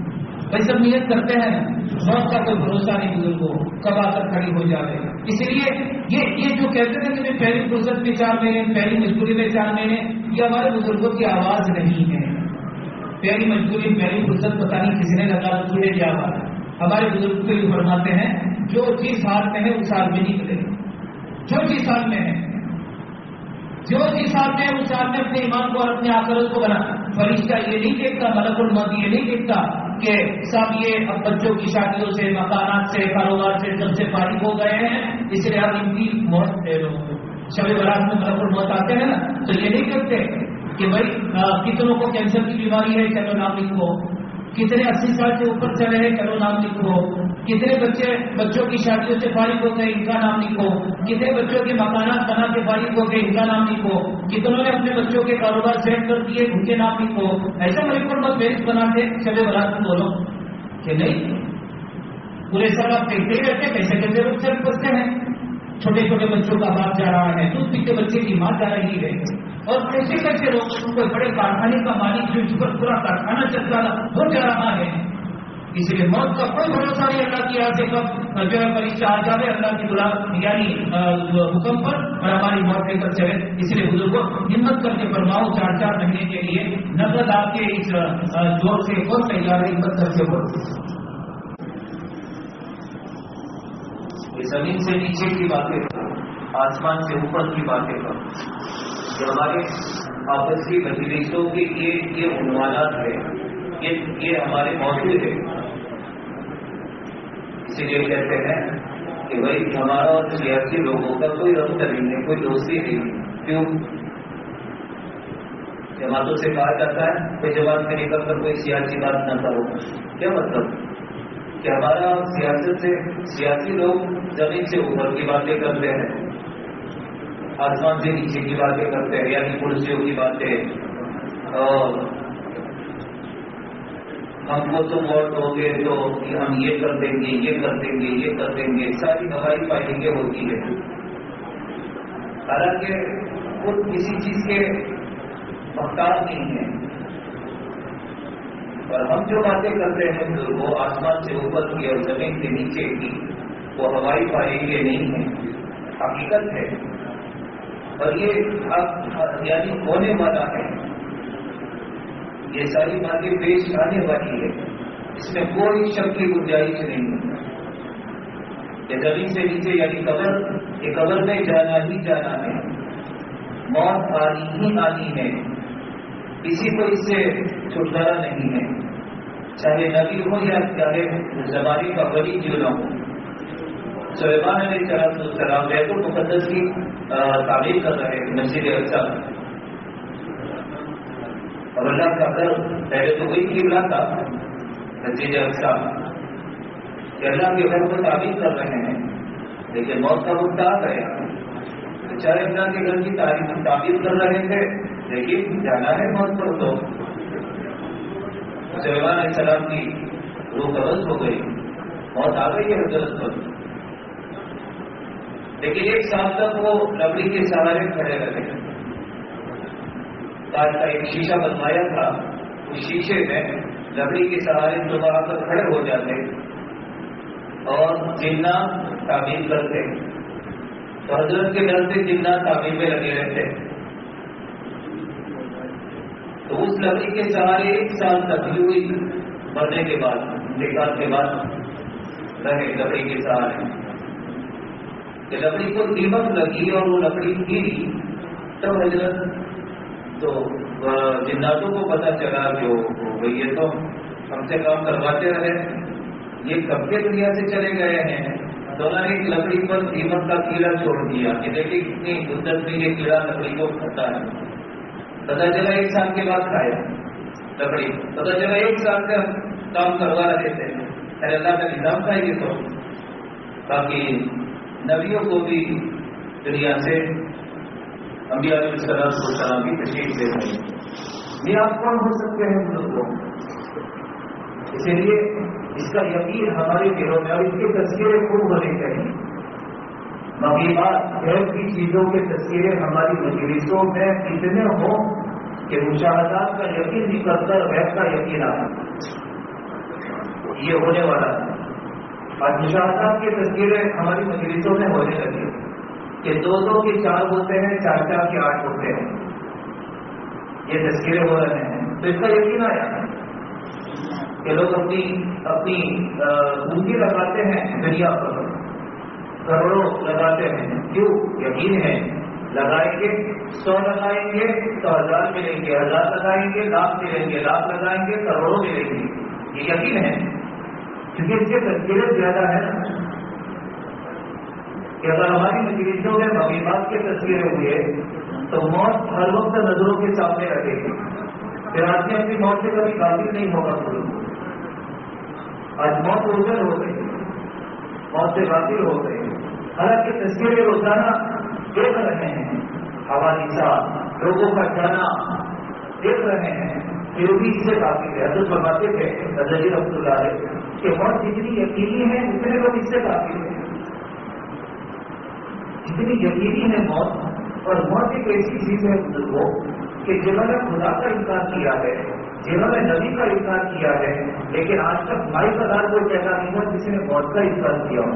بھائی سب نیت کرتے ہیں، موت کا کوئی بھروسہ نہیں بزرگ کو کب آ کر کھڑی ہو جائے اس لیے یہ یہ جو کہتے ہیں کہ پہلی فرصت میں چار مہینے، پہلی مجبوری میں چار مہینے، یہ ہمارے بزرگوں کی آواز نہیں ہے۔ پہلی مجبوری، پہلی فرصت پتا نہیں کسی نے لگا سنے کیا آواز ہمارے بزرگ کو یہ فرماتے ہیں، جو چیز ہاتھ میں ہے، اس سال میں نکلے جو چیز ہاتھ میں ہے، جو جس ساتھ میں اس ساتھ میں اپنے ایمان کو اور اپنے آکرت کو بنا۔ فرشتہ یہ نہیں دیکھتا، ملک المد یہ نہیں دیکھتا۔ کہ سب یہ اب بچوں کی شادیوں سے، مکانات سے، کاروبار سے سب سے فارغ ہو گئے ہیں، اس لیے آپ ان کی موت شب برات میں ملک موت آتے ہیں نا، تو یہ نہیں کرتے کہ بھائی کتنوں کو کینسر کی بیماری ہے چلو نام لکھو۔ کتنے اسی سال سے اوپر چلے ہیں چلو نام لکھو۔ کتنے بچے بچوں کی شادیوں سے فارغ ہو گئے ان کا نام لکھو، کتنے بچوں کے مکانات بنا کے فارغ ہو گئے ان کا نام لکھو، کتنوں نے اپنے بچوں کے کاروبار سیٹ کر دیے ان کے نام لکھو۔ ایسا ملک پر بس فہرست بنا کے چلے برات میں بولو کہ نہیں، پورے سال آپ دیکھتے ہی رہتے کیسے کیسے لوگ چل پستے ہیں۔ چھوٹے چھوٹے بچوں کا باپ جا رہا ہے، دودھ پیتے بچے کی ماں جا رہی ہے۔ اور کیسے کیسے لوگ کوئی بڑے کارخانے کا مالک جو اس پر پورا کارخانہ چلتا وہ جا رہا ہے۔ اس لیے موت کا کوئی بھروسہ نہیں، اللہ کی یاد سے کب جو ہے پریشہ آ جائے اللہ کی بلا یعنی حکم پر اور ہماری موت لے کر چلے اس لیے بزرگوں ہمت کر کے فرماؤ، چار چار مہینے کے لیے نقد آپ کے اس جوڑ سے بہت تیار ہے ہمت کر کے بہت زمین سے نیچے کی باتیں، آسمان سے اوپر کی باتیں۔ کر جو ہمارے آپسی مجلسوں کے یہ یہ عنوانات ہے یہ ہمارے موجود ہے اسی لیے کہتے ہیں کہ بھائی ہمارا اور سیاسی لوگوں کا کوئی ربط نہیں ہے، کوئی دوستی نہیں کیوں؟ جماعتوں سے کہا جاتا ہے، کوئی جماعت میں نکل کر کوئی سیاسی بات نہ کرو۔ کیا مطلب؟ کہ ہمارا سیاست سے سیاسی لوگ زمین سے اوپر کی باتیں کرتے ہیں، آسمان سے نیچے کی باتیں کرتے ہیں یعنی کرسیوں کی باتیں۔ اور ہم کو تم ووٹ ہو گے تو ہم یہ کر دیں گے، یہ کر دیں گے، یہ کر دیں گے۔ ساری ہماری فائلنگیں ہوتی ہے۔ حالانکہ خود کسی چیز کے مختار نہیں ہے۔ اور ہم جو باتیں کرتے ہیں، وہ آسمان سے اوپر کی اور زمین سے نیچے کی، وہ ہماری فائلنگیں نہیں ہیں حقیقت ہے۔ اور یہ یعنی ہونے والا ہے۔ یہ ساری باتیں پیش آنے والی ہے اس میں کوئی شک کی گنجائش نہیں۔ یہ زمین سے نیچے یعنی قبر، یہ قبر میں جانا ہی جانا ہے۔ موت آنی ہی آنی ہے۔ کسی کو اس سے چھٹکارا نہیں ہے۔ چاہے نبی ہو یا چاہے زمانے کا بڑی کیوں نہ ہو۔ سلیمان علیہ السلام بیت المقدس کی تعمیر کر رہے مسجد اچھا اور اللہ کا گھر پہلے تو وہی قبلہ تھا؟ مسجد اچھا۔ کہ اللہ کے گھر کو تعمیر کر رہے ہیں، لیکن موت کا وقت آ گیا۔ چاہے اللہ کے گھر کی تعریف تعمیر کر رہے تھے، لیکن جانا ہے موت پر تو۔ سلیمان علیہ السلام کی روح قبض ہو گئی۔ موت آ گئی ہے حضرت پر۔ لیکن ایک سال تک وہ لکڑی کے سہارے کھڑے رہے۔ کاٹ کا ایک شیشہ بنوایا تھا، اس شیشے میں لکڑی کے سہارے صبح کر کھڑے ہو جاتے اور جنا تعمیر کرتے۔ تو حضرت کے ڈر سے جنا تعمیر میں لگے رہتے۔ تو اس لکڑی کے سہارے ایک سال تک ہوئی مرنے کے بعد نکال کے بعد رہے لکڑی کے سہارے۔ لکڑی کو قیمت لگی اور وہ لکڑی گری، تب حضرت تو جناتوں کو پتا چلا کہ وہ یہ تو ہم سے کام کرواتے رہے۔ یہ کب کے دنیا سے چلے گئے ہیں؟ دونوں نے ایک لکڑی پر قیمت کا کیڑا چھوڑ دیا۔ کہ دیکھیے کتنی مدت میں یہ کیڑا لکڑی کو کھاتا ہے۔ پتا چلا ایک سال کے بعد کھایا لکڑی۔ پتا چلا ایک سال سے ہم کام کروا رہے تھے۔ ارے اللہ کا نظام تھا یہ تو۔ باقی نبیوں کو بھی دنیا سے انبیاء علیہ السلام کو سلام کی تشریف دے رہے یہ آپ کون ہو سکتے ہیں بزرگوں؟ اسی لیے اس کا یقین ہمارے دلوں میں اور اس کی تصویریں خوب ہونی چاہیے۔ مقیمات غیر کی چیزوں کے تصویریں ہماری مجلسوں میں اتنے ہوں کہ مشاہدات کا یقین نکل کر غیر کا یقین آتا یہ ہونے والا ہے۔ اور مشاہدات کی تصویریں ہماری مجلسوں میں ہونے لگی کہ دو دو کے چار ہوتے ہیں، چار چار کے آٹھ ہوتے ہیں۔ یہ تصویریں ہو رہے ہیں۔ تو اس کا یقین آیا کہ لوگ اپنی اپنی پونجی لگاتے ہیں دنیا پر۔ کروڑوں لگاتے ہیں۔ کیوں؟ یقین ہے۔ لگائیں گے، سو لگائیں گے، تو ہزار ملیں گے۔ ہزار لگائیں گے، لاکھ ملیں گے۔ لاکھ لگائیں گے، کروڑوں ملیں گے۔ یہ یقین ہے۔ کیونکہ اس کے تصویریں زیادہ ہے نا۔ کہ اگر ہماری مجلسوں میں مقیمات کی تصویریں ہوئے تو موت ہر وقت نظروں کے سامنے رکھے گی۔ پھر آدمی اپنی موت سے کبھی قابل نہیں ہوگا آج موت اوجل ہو گئی موت سے غافل ہو گئی حالانکہ تصویریں روزانہ دیکھ رہے ہیں۔ ہماری ساتھ لوگوں کا جانا دیکھ رہے ہیں۔ پھر بھی اس سے کافی ہے حضرت فرماتے تھے نظری رحمت اللہ کہ موت جتنی یقینی ہے، اتنے لوگ اس سے کافی ہے اتنی یقینی ہے موت اور موت ایک ایسی چیز ہے بزرگوں کہ جنہوں نے خدا کا انکار کیا ہے، جنہوں نے نبی کا انکار کیا ہے، لیکن آج تک بھائی پدار کوئی پیدا نہیں ہوا کسی نے موت کا انکار کیا ہو۔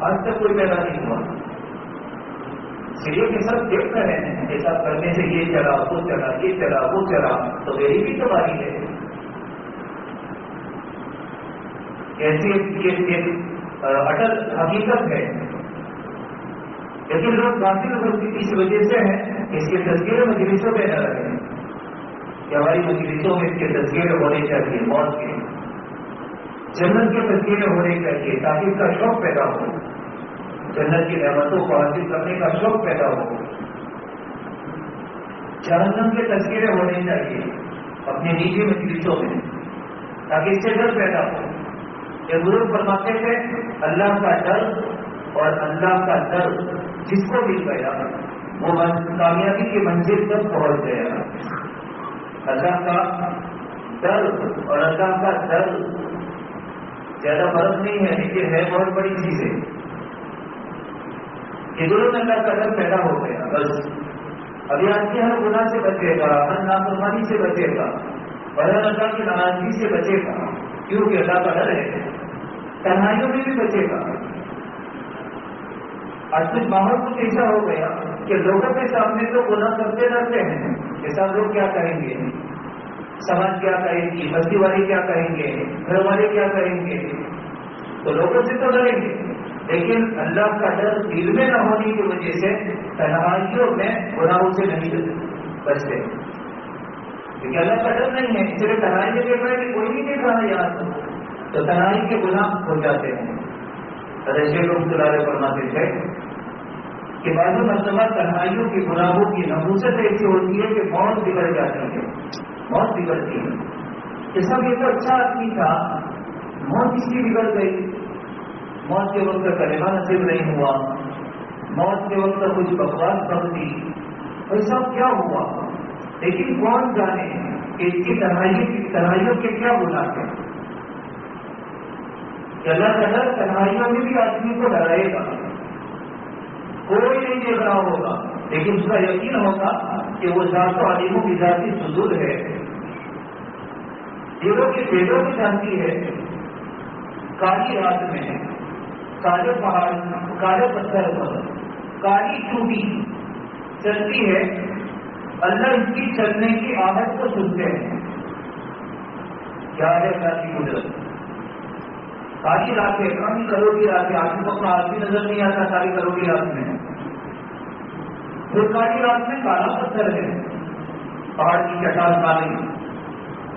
آج تک کوئی پیدا نہیں ہوا۔ سیریے کے سب دیکھ رہے ہیں، ایسا کرنے سے یہ چلا، وہ چلا، یہ چلا، وہ چلا، تو میری بھی تو باری ہے ایسی اٹل حقیقت ہے۔ لیکن لوگ کافی اس وجہ سے ہیں اس کے تصویریں مجلسوں میں نہ رہے ہیں کہ ہماری مجلسوں میں اس کے تصویریں ہونی چاہیے، موت کے۔ جنت کی تصویریں ہونی چاہیے تاکہ اس کا شوق پیدا ہو۔ جنت کی نعمتوں کو حاصل کرنے کا شوق پیدا ہو۔ جہنم کی تصویریں ہونی چاہیے اپنی نجی مجلسوں میں تاکہ اس سے ڈر پیدا ہو۔ یہ گرو فرماتے تھے اللہ کا ڈر اور اللہ کا ڈر جس کو مل گیا وہ کامیابی کی منزل تک پہنچ گیا۔ اللہ کا ڈر اور اللہ کا ڈر زیادہ فرق نہیں ہے، لیکن ہے بہت بڑی چیز ہے۔ کہ دونوں اللہ کا ڈر پیدا ہو گیا۔ بس ابھی آدمی ہر گناہ سے بچے گا، ہر نافرمانی سے بچے گا اور ہر اللہ کی ناراضگی سے بچے گا۔ کیونکہ اللہ کا ڈر ہے۔ تنہائیوں میں بھی بچے گا۔ آج کچھ ماحول کچھ ایسا ہو گیا کہ لوگوں کے سامنے تو گناہ کرتے رہتے ہیں۔ ایسا لوگ کیا کہیں گے؟ سماج کیا کہیں گی بستی والے کیا کہیں گے؟ گھر والے کیا کہیں گے؟ تو لوگوں سے تو ڈریں گے۔ لیکن اللہ کا ڈر دل میں نہ ہونے کی وجہ سے تنہائیوں میں گناہوں سے نہیں بچتے۔ کیونکہ اللہ کا ڈر نہیں ہے۔ اس لیے تنہائی میں دیکھ رہا ہے کہ کوئی نہیں دیکھ رہا یار تو۔ تنہائی کے گناہ ہو جاتے ہیں۔ رشے لوگ فرماتے تھے کہ بعض مرتبہ تنہائیوں کی گناہوں کی نموست ایسی ہوتی ہے کہ موت بگڑ جاتی ہے۔ موت بگڑتی ہے۔ کہ سب یہ تو اچھا آدمی تھا۔ موت اس کی بگڑ گئی؟ موت کے وقت کلمہ نصیب نہیں ہوا۔ موت کے وقت کچھ بکواس بنتی اور سب کیا ہوا؟ لیکن کون جانے کہ اس کی تنہائیوں کے کیا گناہ ہیں؟ اللہ تعالیٰ تنہائیوں میں بھی آدمی کو ڈرائے گا۔ کوئی نہیں دیکھ رہا ہوگا۔ لیکن اس کا یقین ہوگا کہ وہ ذات و علیموں کی ذاتی سدور ہے۔ دلوں کی پیڑوں بھی جانتی ہے، کالی رات میں کالے پہاڑ، کالے پتھر پر، کالی چوٹی چلتی ہے۔ اللہ اس کی چلنے کی آہت کو سنتے ہیں۔ کیا ہے اللہ قدرت؟ کالی رات کم کرو کی رات ہے کو آدمی نظر نہیں آتا کالی کرو کی رات میں۔ پھر کالی رات میں کالا پتھر ہے، پہاڑ کی چٹان کالی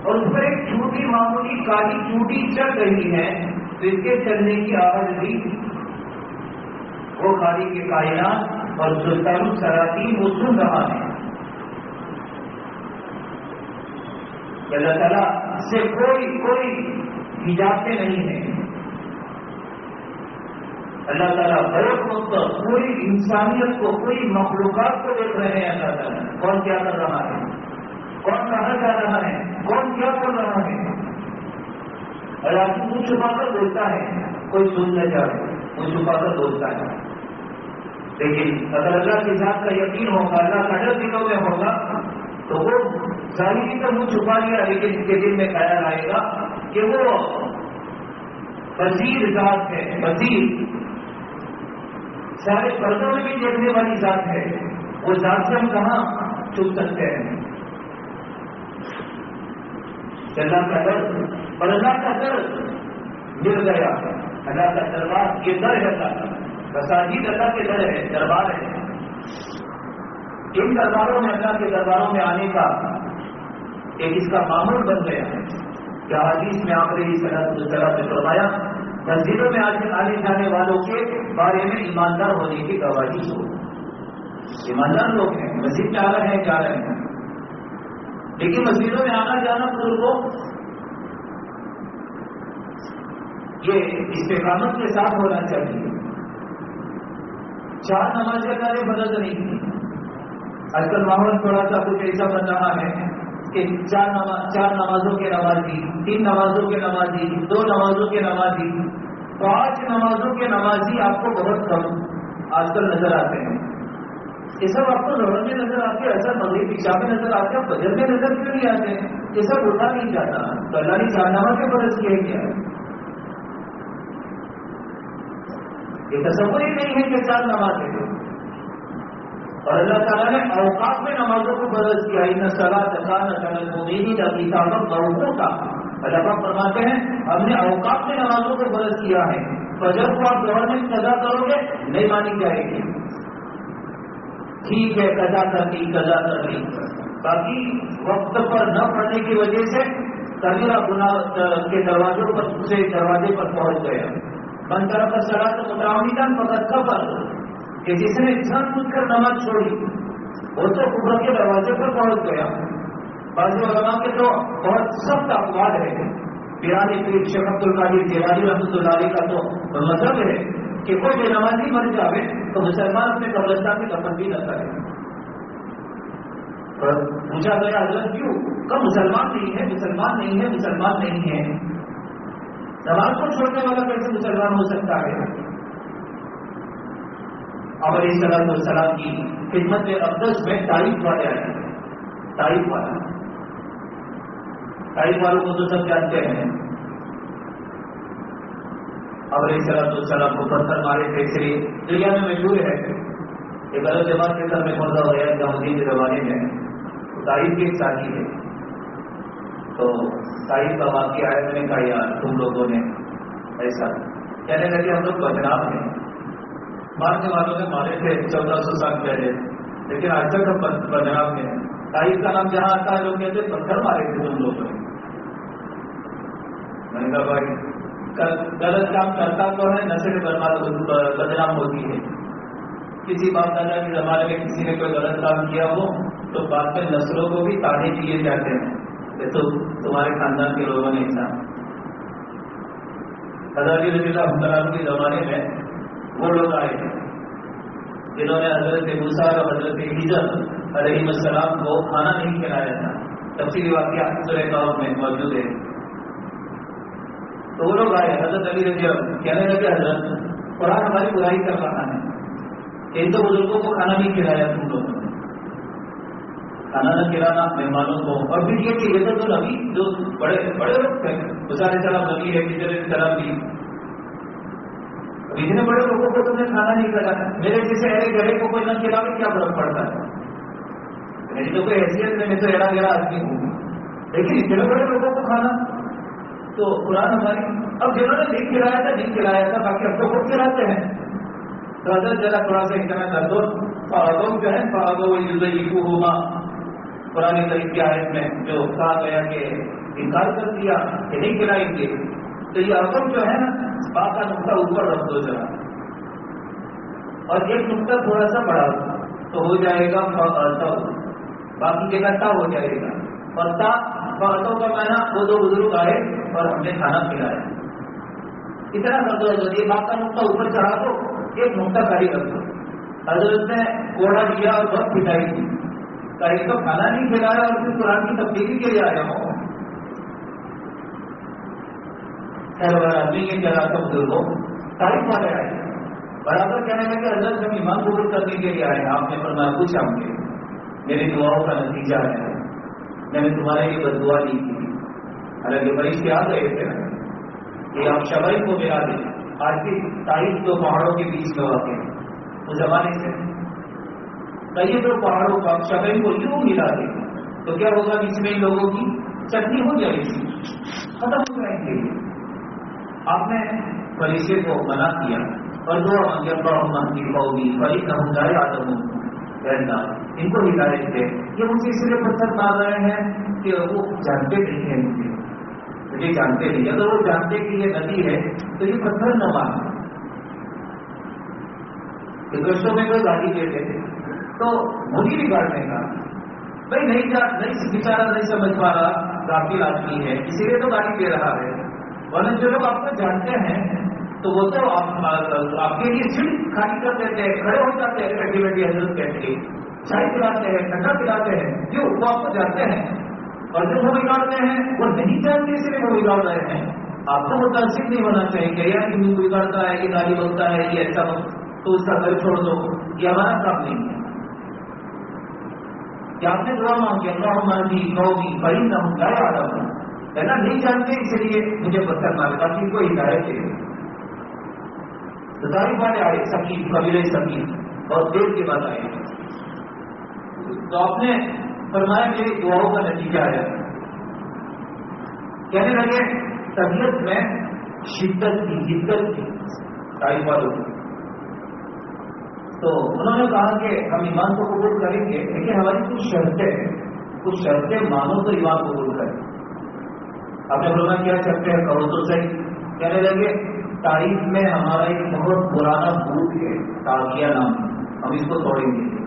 اور اس پر ایک چھوٹی معمولی کالی چوٹی چل رہی ہے، تو اس کے چلنے کی آواز بھی۔ وہ کالی کے کائنات اور سلطان سراتی وہ سن رہا ہے۔ اللہ تعالیٰ سے کوئی کوئی ہجاتے نہیں ہے۔ اللہ تعالیٰ بڑے وقت پوری انسانیت کو پوری مخلوقات کو دیکھ رہے ہیں اللہ تعالیٰ۔ کون کیا کر رہا ہے؟ کون کہاں جا رہا ہے؟ کون کیا کر رہا ہے؟ اللہ کی منہ چھپا کر بولتا ہے، کوئی سن نہ جائے، منہ چھپا کر بولتا ہے۔ لیکن اگر اللہ کے ساتھ کا یقین ہوگا، اللہ کا ڈر دنوں میں ہوگا، تو وہ ظاہری کا منہ چھپا لیا، لیکن اس کے دل میں خیال آئے گا کہ وہ وزیر ذات ہے، وزیر۔ سارے پردوں میں بھی دیکھنے والی ذات ہے۔ وہ ذات سے ہم کہاں چھپ سکتے ہیں؟ اللہ کا ڈر اور اللہ کا ڈر مل گیا۔ اللہ کا دربار یہ در ہے اللہ مساجد اللہ کے در ہے، دربار ہے۔ ان درباروں میں اللہ کے درباروں میں آنے کا ایک اس کا معمول بن گیا ہے۔ کیا حدیث میں آپ نے اس طرح سے فرمایا مسجدوں میں آنے جانے والوں کے بارے میں ایماندار ہونے کی گواہی ہو۔ ایماندار لوگ ہیں، مسجد میں آ رہے ہیں، جا رہے ہیں۔ لیکن مسجدوں میں آنا جانا کو یہ استقامت کے ساتھ ہونا چاہیے۔ چار نمازیں کرے بدل نہیں۔ آج کل ماحول تھوڑا سا کچھ ایسا بن رہا ہے کہ چار نماز چار نمازوں کے نمازی تین نمازوں کے نمازی دو نمازوں کے نمازی پانچ نمازوں کے نمازی آپ کو بہت کم آج کل نظر آتے ہیں۔ یہ سب آپ کو زبر میں نظر آتے ہیں ایسا مغرب پیچھا میں نظر آتے ہیں بجر میں نظر کیوں نہیں آتے ہیں؟ یہ سب اٹھا نہیں جاتا۔ تو اللہ نے کے برس کیا کیا یہ تصور ہی نہیں ہے کہ چار نماز ہے اور اللہ تعالیٰ نے اوقات میں نمازوں کو بدل کیا۔ ان سلا تکان اچانک بہو کا اللہ فرماتے ہیں، ہم نے اوقات میں نمازوں کو بدل کیا ہے بجٹ کو آپ گورنمنٹ سزا کرو گے، نہیں مانی جائے گی۔ ٹھیک ہے، قضا کر دی قضا کر دی باقی وقت پر نہ پڑنے کی وجہ سے کبیرہ گنا کے دروازوں پر دوسرے دروازے پر پہنچ گیا۔ من طرف پر سرا تو متعمدن فقط خبر کہ جس نے جان بوجھ کر نماز چھوڑی، وہ تو قبر کے دروازے پر پہنچ گیا۔ بعض علماء کے تو بہت سخت اقوال ہے پیرانی پیر شیخ عبد القادر جیلانی رحمۃ اللہ علیہ کا تو مذہب ہے کہ کوئی بے نمازی مر جائے تو مسلمان اپنے قبرستان میں دفن بھی نہ کرے۔ پوچھا گیا، حضرت کیوں؟ کب مسلمان نہیں ہے، مسلمان نہیں ہے، مسلمان نہیں ہے۔ نماز کو چھوڑنے والا کیسے مسلمان ہو سکتا ہے؟ اب علیہ السلام السلام کی خدمت میں افدس میں تاریخ والے آئے تاریخ والا تاریخ والوں کو تو سب جانتے ہیں۔ اب علیہ السلام السلام کو پتھر مارے تھے، اس لیے دنیا میں مشہور ہے۔ ایک الگ جماعت کے سر میں پہنچا ہوا ہے جامدین کے زمانے میں۔ تاریخ کی ایک ساتھی ہے تو تاریخ کا واقعہ ہے میں نے کہا، یار، تم لوگوں نے ایسا کہنے لگے، ہم لوگ پنجاب ہیں۔ مارنے والوں نے مارے تھے، چودہ سو سال پہلے۔ لیکن آج تک ہم پنجاب میں ہیں۔ تاریخ کا نام جہاں آتا ہے، لوگ کہتے پتھر مارے تھے تم لوگوں نے۔ میں نے کہا بھائی غلط کام کرتا تو ہے نسل برباد بدنام ہوتی ہے۔ کسی بات دادا کے زمانے میں کسی نے کوئی غلط کام کیا ہو، تو بعد میں نسلوں کو بھی تانے دیے جاتے ہیں۔ یہ تو تمہارے خاندان کے لوگوں نے ایسا حضرت جی رضی اللہ کے زمانے میں وہ لوگ آئے تھے۔ جنہوں نے حضرت موسا اور حضرت ہجر علیہ السلام کو کھانا نہیں کھلایا تھا۔ تفصیلی واقعہ سورہ گاؤں میں موجود ہے تو وہ لوگ آئے، حضرت علی رضی اللہ کہنے لگے حضرت، قرآن ہماری برائی کر رہا ہے۔ ان تو بزرگوں کو کھانا نہیں کھلایا تم لوگوں نے۔ کھانا نہ کھلانا، مہمانوں کو۔ اور پھر یہ کہ یہ تو نبی جو بڑے بڑے لوگ تھے سارے سلام نبی ہے کسی سلام دی اتنے بڑے لوگوں کو تم نے کھانا نہیں کھلایا۔ میرے جیسے ارے گھرے کو کوئی نہ کھلاوے کیا فرق پڑتا ہے؟ میری تو کوئی حیثیت میں میں تو ایڑا گیڑا آدمی ہوں۔ لیکن اتنے بڑے لوگوں کو کھانا تو قرآن ہماری اب جنہوں نے نہیں کھلایا تھا نہیں کھلایا تھا، باقی اب تو خود کھلاتے ہیں۔ تو حضرت ذرا تھوڑا سا اتنا کر دو۔ فاغو جو ہے، فاغو یوزیفو ہوگا پرانی طریق کی آیت میں جو کہا گیا کہ انکار کر دیا کہ نہیں کھلائیں گے، تو یہ اصل جو ہے نا بات کا نقطہ اوپر رکھ دو ذرا۔ اور ایک نقطہ تھوڑا سا بڑا تو ہو جائے گا باقی کے گھنٹہ ہو جائے گا۔ اور تا باتوں کا معنی وہ دو بزرگ آئے اور ہم نے کھانا کھلایا۔ اتنا کر دو یہ بات کا نقطہ اوپر چڑھا دو ایک نقطہ کاری کر دو۔ حضرت نے کوڑا دیا اور بہت پٹائی دی کہیں تو کھانا نہیں کھلایا، اور پھر قرآن کی تبدیلی کے لیے آیا ہوں۔ خیر بار آدمی کے چلا بزرگوں تاریخ والے آئے برابر کہنے لگے حضرت ہم ایمان قبول کرنے کے لیے آئے ہیں آپ نے فرمایا، پوچھا مجھے، میری دعاؤں کا نتیجہ ہے۔ میں نے تمہارے لیے بد دعا دی تھی۔ حالانکہ مریض سے آ گئے تھے کہ آپ شبئی کو ملا دیں۔ آج کی تاریخ دو پہاڑوں کے بیچ میں واقع ہے۔ اس زمانے سے کئی دو پہاڑوں کا شبئی کو یوں ملا دیں۔ تو کیا ہوگا بیچ میں ان لوگوں کی چٹنی ہو جائے گی؟ ختم ہو جائیں گے آپ نے فریشے کو منع کیا۔ اور دو اللہ کی ہوگی فری نہ ہوں جائے ان کو ہدایت تھے یہ مجھے اس لیے پتھر مار رہے ہیں کہ وہ جانتے نہیں ہیں مجھے مجھے جانتے نہیں۔ اگر وہ جانتے کہ یہ ندی ہے، تو یہ پتھر نہ مار دوستوں میں کوئی گاڑی دیتے۔ تھے تو مجھے بھی گاڑنے کا بھائی نہیں جان نہیں بےچارا نہیں سمجھ پا رہا کافی آدمی ہے۔ اسی لیے تو گاڑی دے رہا ہے۔ ورنہ جو لوگ آپ کو جانتے ہیں تو وہ تو آپ کے لیے سیٹ خالی کر دیتے ہیں کھڑے ہو جاتے ہیں ایکٹیویٹی حضرت بیٹھ کے چائے پلاتے ہیں ٹھنڈا پلاتے ہیں کیوں وہ کو جانتے ہیں۔ اور جو وہ بگاڑتے ہیں، وہ نہیں جانتے، اس لیے وہ بگاڑ رہے ہیں۔ آپ کو متاثر نہیں ہونا چاہیے کہ یار کیوں بگاڑتا ہے، یہ گالی بولتا ہے، یہ ایسا تو اس کا گھر چھوڑ دو۔ یہ ہمارا کام نہیں ہے۔ کہ آپ نے دعا مانگی، اللہ مانگی نو بھی بڑی نہ ہوں گائے آ رہا ہوں کہنا نہیں جانتے، اس لیے مجھے پتھر مارے باقی کو ہدایت ہے تو والے آئے سکی قبیلے سکی اور دیر کے بعد آئے تو آپ نے فرمایا کہ دعاؤں کا نتیجہ آیا کہنے لگے، طبیعت میں شدت کی، حدت کی تاریخ والوں کی تو انہوں نے کہا کہ ہم ایمان کو قبول کریں گے، لیکن ہماری کچھ شرطیں کچھ شرطیں مانو تو ایمان قبول کریں۔ آپ نے بولنا کیا شرطیں ہیں؟ کرو تو صحیح۔ کہنے لگے تاریخ میں ہمارا ایک بہت پرانا بھوت ہے، تاکیا نام۔ ہم اس کو توڑیں گے۔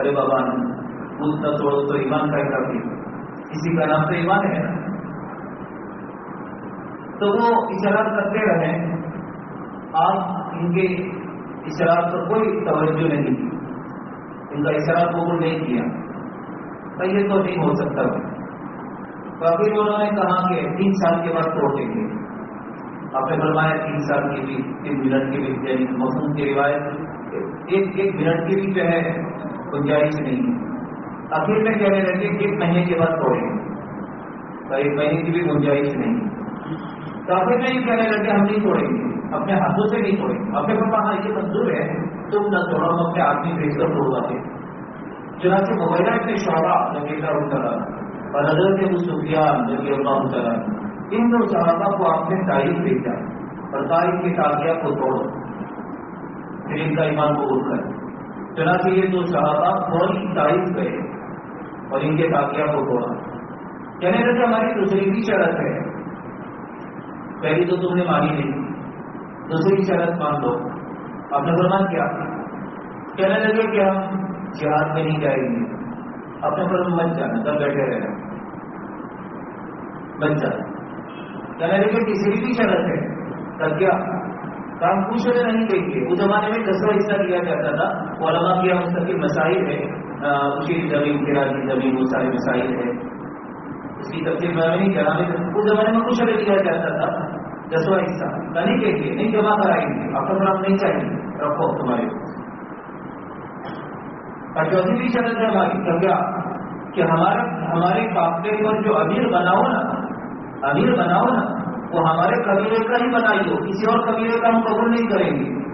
ارے بابا، بھوت نہ توڑو تو ایمان کا کرتی کسی کا نام تو ایمان ہے تو وہ اشارات کرتے رہے۔ آپ ان کے اشارات پر کوئی توجہ نہیں کی ان کا اشارات قبول نہیں کیا۔ تو یہ تو نہیں ہو سکتا۔ تو ابھی انہوں نے کہا کہ تین سال کے بعد توڑ دیں گے۔ آپ نے فرمایا تین سال کی بھی تین منٹ کی بھی یعنی موسم کی روایت ایک ایک منٹ کی بھی جو ہے، گنجائش نہیں ہے۔ آخر میں کہنے لگے کہ ایک مہینے کے بعد توڑیں۔ گے ایک مہینے کی بھی گنجائش نہیں۔ تو آخر میں یہ کہنے لگے، ہم نہیں توڑیں گے۔ اپنے ہاتھوں سے نہیں توڑیں گے۔ آپ نے ہاں یہ منظور ہے۔ تم نہ توڑو، ہم اپنے آدمی بھیج کر توڑواتے چنانچہ موبائل کے شعبہ نبی کا اترا اور حضرت ابو سفیان نبی اللہ اترا ان دو صحابہ کو آپ نے تاریخ بھیجا اور تاریخ کی تاکیا کو توڑو، پھر ان کا ایمان کو کر چنانچہ یہ دو صحابہ فوری تاریخ گئے اور ان کے تاکیا کو توڑا۔ کہنے لگے ہماری دوسری بھی شرط ہے۔ پہلی تو تم نے مانی نہیں، دوسری شرط مان لو۔ آپ نے فرمان کیا؟ کہنے لگے کہ ہم جہاد میں نہیں جائیں گے۔ اپنے پر مت جانا، تب بیٹھے رہنا۔ بچ جانا۔ کہنے لگے تیسری بھی شرط ہے تب کیا؟ کام کچھ نہیں دیں گے اس زمانے میں دسواں حصہ دیا جاتا تھا۔ وہ علما کیا مستقل مسائل ہے اسی زمین کی راجی زمین، وہ سارے مسائل ہے اس کی تفصیل میں نہیں کہا اس زمانے میں کچھ دیا جاتا تھا۔ دسواں حصہ نہیں کہیں گے نہیں جمع کرائیں گے۔ آپ کا نہیں چاہیے۔ رکھو تمہارے۔ اور چوتھی بھی شرط ہے، ہماری کیا؟ کہ ہمارا ہمارے قابلے پر جو امیر بناؤ نا امیر بناؤ نا، وہ ہمارے قبیلے کا ہی بنائی ہو کسی اور قبیلے کا ہم قبول نہیں کریں گے۔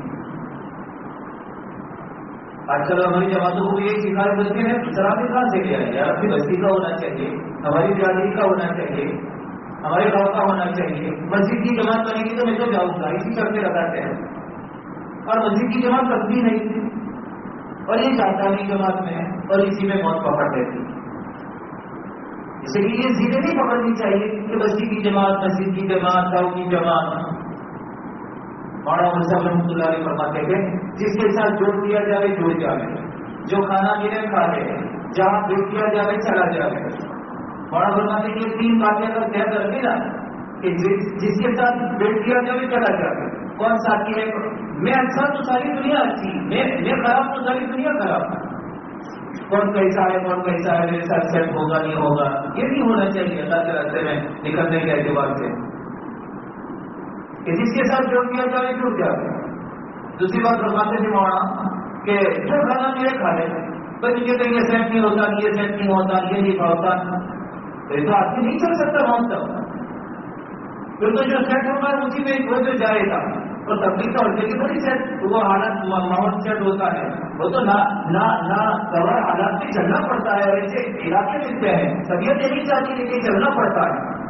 آج کل ہماری جماعتوں کو یہ سکھائے بولتے ہیں دوسرا بھی کہاں سے لیا یار، اپنی بستی کا ہونا چاہیے، ہماری برادری کا ہونا چاہیے، ہمارے گاؤں کا ہونا چاہیے۔ مسجد کی جماعت بنے گی تو میں تو جاؤں گا، اسی چلتے لگاتے ہیں۔ اور مسجد کی جماعت کرتی نہیں تھی اور یہ چاہتا نہیں جماعت میں اور اسی میں موت پکڑ دیتی لیے یہ سیدھے نہیں پکڑنی چاہیے کہ بستی کی جماعت، مسجد کی جماعت گاؤں کی جماعت۔ صاحب رحمۃ اللہ علیہ فرماتے تھے جس کے ساتھ جوڑ دیا جائے جوڑ جائے جو کھانا ملے کھا لے۔ جہاں بیٹ دیا جائے چلا جائے بڑا فرماتے کہ تین باتیں اگر طے کر دی نا، کہ جس کے ساتھ بیٹ دیا جائے چلا جائے کون ساتھی ہے؟ میں اچھا تو ساری دنیا اچھی میں خراب تو ساری دنیا خراب۔ کون کیسا ہے، کون کیسا ہے، میرے ساتھ سیٹ ہوگا، نہیں ہوگا؟ یہ نہیں ہونا چاہیے اللہ کے راستے میں نکلنے کے اعتبار سے۔ کہ جس کے ساتھ جوڑ دیا جائے جڑ جائے۔ دوسری بات فرماتے تھے وہاں کہ جو کھانا میرے کھا لے بھائی مجھے کہیں یہ سیٹ نہیں ہوتا، یہ سیٹ نہیں ہوتا، یہ نہیں ہوتا۔ تو یہ تو آدمی نہیں چل سکتا وہاں تک پھر تو جو سیٹ ہوگا، اسی میں وہ جو جائے گا۔ تو تکلیف تو ہوتی ہے بڑی سیٹ وہ حالت ماحول سیٹ ہوتا ہے۔ وہ تو نہ کور حالات میں چلنا پڑتا ہے ایسے علاقے ملتے ہیں طبیعت نہیں چاہتی لیکن چلنا پڑتا ہے۔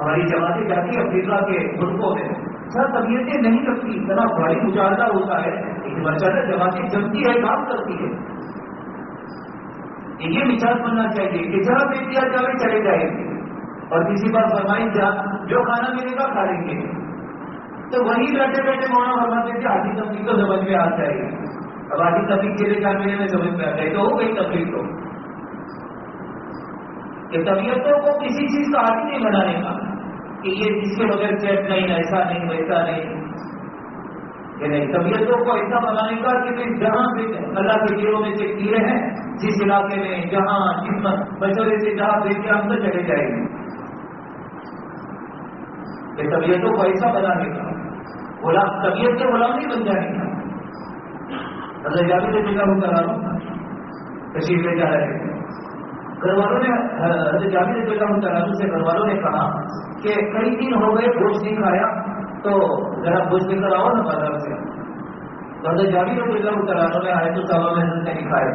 ہماری جماعتیں جاتی افریقہ کے ملکوں میں۔ سر، طبیعتیں نہیں رکھتی اتنا بھاری مجاہدہ ہوتا ہے۔ ایک بچہ جماعتیں جمتی ہے کام کرتی ہے۔ یہ مثال بننا چاہیے کہ جہاں پہ دیا جائے چلے جائیں گے۔ اور کسی بار فرمائی جا جو کھانا ملے گا کھا لیں گے۔ تو وہی بیٹھے بیٹھے مونا فرماتے تھے آدھی تبدیل تو سمجھ میں آ جائے گی۔ اب آدھی تبدیل کے لیے کیا میرے میں سمجھ میں آ جائے تو ہو گئی تبدیل تو۔ کہ طبیعتوں کو کسی چیز کا آدھی نہیں بنانے کا۔ کہ یہ جس کے بغیر چیٹ نہیں، ایسا نہیں، ویسا نہیں۔ کہ نہیں، طبیعتوں کو ایسا بنانے کا کہ جہاں سے اللہ کے دلوں میں سے کیڑے ہیں، جس علاقے میں جہاں جس مشورے سے جہاں دیکھ کے ہم تو چلے جائیں گے۔ کہ طبیعتوں کو ایسا بنانے کا۔ غلام، طبیعت کے غلام نہیں بن جائے گا اللہ جاوید سے جگہ ہوں کرا تشریف لے جا رہے ہیں گھر والوں نے، حضرت جاوید سے جگہ ہوں کرا سے گھر والوں نے کہا کہ کئی دن ہو گئے گوشت نہیں کھایا، تو ذرا گوشت لے کر آؤ نا بازار سے۔ حضرت جاوید سے جگہ ہوں کرا نے آئے تو سوا میں حضرت نے دکھائے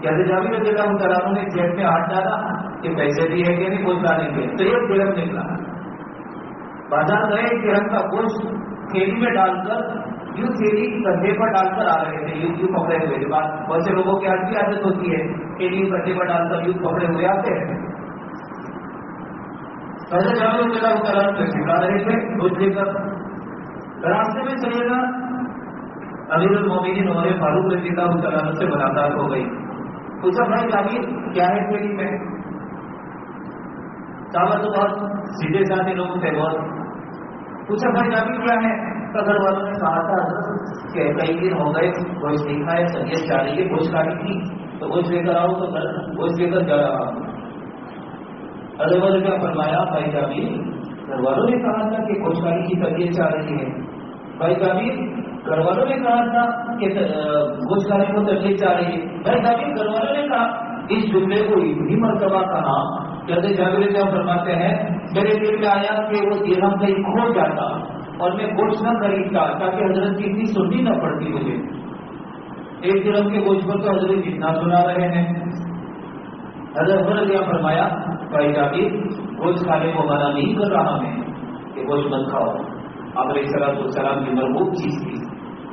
کہ حضرت جاوید سے جگہ ہوں کرا نے جیب میں ہاتھ ڈالا کہ پیسے دیے کہ نہیں، کوئی ڈالیں گے تو یہ درم نکلا۔ بازار گئے درم کا گوشت تھیلی میں ڈال کر یوں تھیلی کندھے پر ڈال کر آ رہے تھے یوں یوں پکڑے ہوئے تھے۔ بہت سے لوگوں کی آج بھی عادت ہوتی ہے کہ یوں کندھے پر ڈال کر یوں پکڑے ہوئے آتے ہیں۔ پہلے جب لوگ میرا اترا سکھا رہے تھے کچھ لے کر راستے میں چلے گا امیر المومنین عمر فاروق رضی اللہ تعالیٰ سے ملاقات ہو گئی۔ پوچھا بھائی تعمیر کیا ہے تھیلی میں؟ صاحب تو بہت سیدھے سادھے لوگ تھے، بہت پوچھا بھائی ابھی کیا ہے؟ تو گھر والوں نے کہا تھا کہ کئی دن ہو گئے گوشت نہیں کھائے سبزیت چاہ رہی ہے گوشت کھانی تھی، تو گوشت لے کر آؤ، تو گوشت لے کر جا رہا ہوں ارے والے کیا فرمایا؟ بھائی جابی گھر والوں نے کہا تھا کہ گوشت کھانے کی طبیعت چاہ رہی ہے بھائی جابی گھر والوں نے کہا تھا کہ گوشت کھانے کو طبیعت چاہ رہی ہے۔ بھائی جابی گھر والوں نے کہا، اس جملے کو اتنی مرتبہ کہا جیسے جاگر کیا فرماتے ہیں، میرے دل میں آیا کہ وہ درہم کہیں کھو جاتا اور میں گوشت نہ خریدتا تاکہ حضرت کی اتنی سننی نہ پڑتی مجھے۔ ایک درم کے گوشت پر تو حضرت کتنا سنا رہے ہیں۔ حضرت نے کیا فرمایا، بھائی جاگی گوشت کھانے کو منع نہیں کر رہا میں کہ گوشت مت کھاؤ۔ آپ علیہ السلام السلام کی مربوط چیز تھی،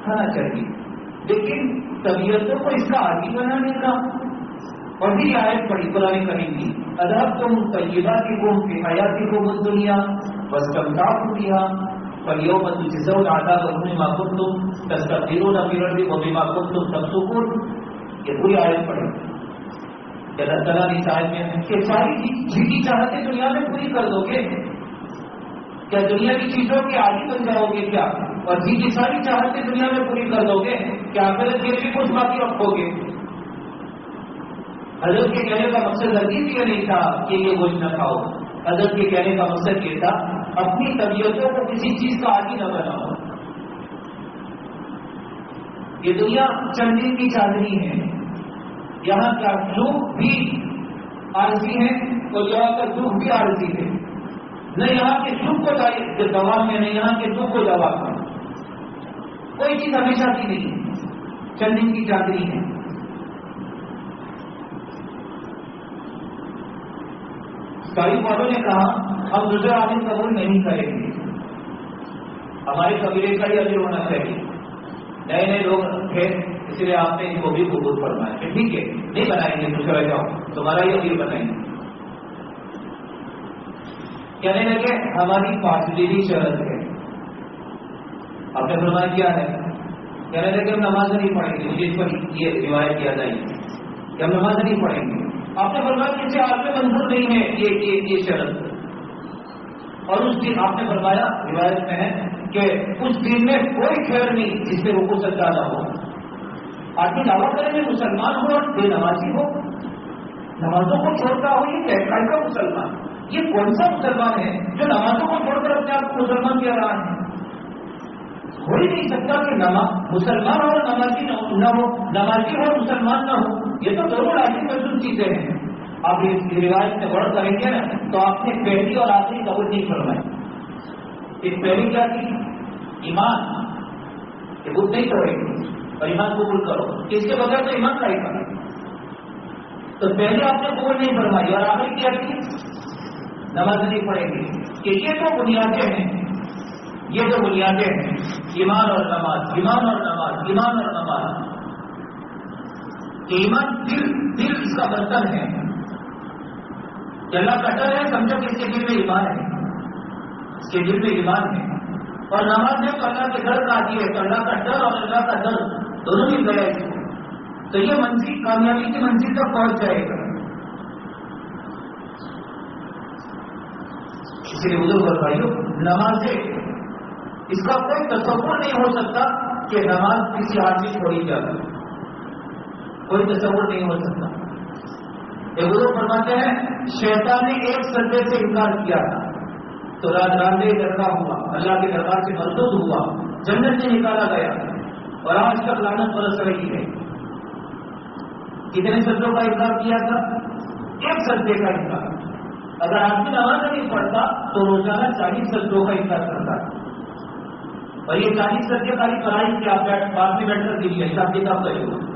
کھانا چاہیے۔ لیکن طبیعتوں کو اس کا آدھی بنانے کا اور بھی آیت پڑی قرآن کریم کی۔ ادب تم طیبہ کی گم کو حیاتی کو بس دنیا بس کمتا دیا پلیوں میں تجھے سو آتا کرنے معقول تم تستقیروں نہ پیرڑ بھی وہ بھی معقول تم سب سکون یہ پوری آیت پڑی کہ اللہ تعالیٰ نے شاید میں کہ ساری جیتی چاہتے دنیا میں پوری کر دو گے۔ کیا دنیا کی چیزوں کے عادی بن جاؤ گے کیا؟ اور جی کی ساری چاہتے دنیا میں پوری کر دو گے۔ کیا پھر یہ بھی کچھ باقی رکھو گے؟ حضرت کے کہنے کا مقصد ہرگیز یہ نہیں تھا کہ یہ گوشت نہ کھاؤ۔ حضرت کے کہنے کا مقصد یہ تھا، اپنی طبیعتوں کو کسی چیز کا عادی نہ بناؤ۔ یہ دنیا چندی کی چادری ہے۔ یہاں کا سکھ بھی عارضی ہے اور یہاں کا دکھ بھی عارضی ہے۔ نہ یہاں کے سکھ کو دوا میں نہ یہاں کے دکھ کو دوا کا کوئی چیز ہمیشہ کی نہیں چند دن کی چادری ہے۔ کئی والوں نے کہا، ہم دوسرے آدمی قبول نہیں کریں گے۔ ہمارے قبیلے کا ہی ابھی ہونا چاہیے۔ نئے نئے لوگ تھے، اس لیے آپ نے ان کو بھی قبول فرمایا کہ ٹھیک ہے، نہیں بنائیں گے دوسرا جاؤ، تمہارا ہی ابھی بنائیں گے۔ کہنے لگے، ہماری پاسدیری شرط ہے۔ آپ نے فرمایا، کیا ہے؟ کہنے لگے، ہم نماز نہیں پڑھیں گے جس پر یہ روایت کیا جائے گی کہ ہم نماز نہیں پڑھیں گے۔ آپ نے فرمایا کسی آپ میں منظور نہیں ہے یہ یہ شرط۔ اور اس دن آپ نے فرمایا، روایت میں ہے کہ اس دن میں کوئی خیر نہیں جس میں رکو سچا نہ ہو۔ آدمی دعویٰ کریں گے مسلمان ہو اور بے نمازی ہو۔ نمازوں کو چھوڑتا ہو یہ کہتا کا مسلمان۔ یہ کون سا مسلمان ہے جو نمازوں کو چھوڑ کر اپنے آپ کو مسلمان کہہ رہا ہے؟ ہو ہی نہیں سکتا کہ مسلمان ہو اور نمازی نہ ہو، نمازی ہو اور مسلمان نہ ہو۔ یہ تو دونوں راجی محسوس چیزیں ہیں۔ آپ اس روایت سے غور کریں گے نا تو آپ نے پہلی اور آخری قبول نہیں فرمائی۔ اس پہلی کیا تھی؟ ایمان۔ یہ نہیں کرے گی اور ایمان قبول کرو۔ اس کے بغیر تو ایمان کا ہی تو پہلے آپ نے قبول نہیں فرمائی اور آخری کیا تھی؟ نماز نہیں پڑیں گے۔ کہ یہ تو بنیادیں ہیں۔ یہ جو بنیادیں ہیں۔ ایمان اور نماز، ایمان اور نماز، ایمان اور نماز۔ ایمان دل دل اس کا برتن ہے۔ اللہ کا ڈر ہے سمجھو کہ اس کے دل میں ایمان ہے۔ اس کے دل میں ایمان ہے۔ اور نماز ہے اللہ کے ڈر کا آتی ہے، تو اللہ کا ڈر اور اللہ کا ڈر دونوں ہی گیا اس کو تو یہ منزل، کامیابی کی منزل تک پہنچ جائے گا۔ اس لیے بزرگ بھائیو نماز اس کا کوئی تصور نہیں ہو سکتا کہ نماز کسی آدمی چھوڑی جاتی کوئی تصور نہیں ہو سکتا۔ ایک فرماتے ہیں شیطان نے ایک سردے سے انکار کیا تھا۔ تو راج راندے درگاہ ہوا، اللہ کے دربار سے مردود ہوا، جنت سے نکالا گیا۔ اور آج تک لانت برس رہی ہے۔ کتنے سردوں کا انکار کیا تھا؟ ایک سردے کا انکار۔ اگر آدمی نماز نہیں پڑھتا، تو روزانہ چالیس سردوں کا انکار کرتا۔ ہے اور یہ چالیس سردے خالی پڑھائی کی آپ بعد میں بیٹھ کر دیجیے حساب کتاب کرے گا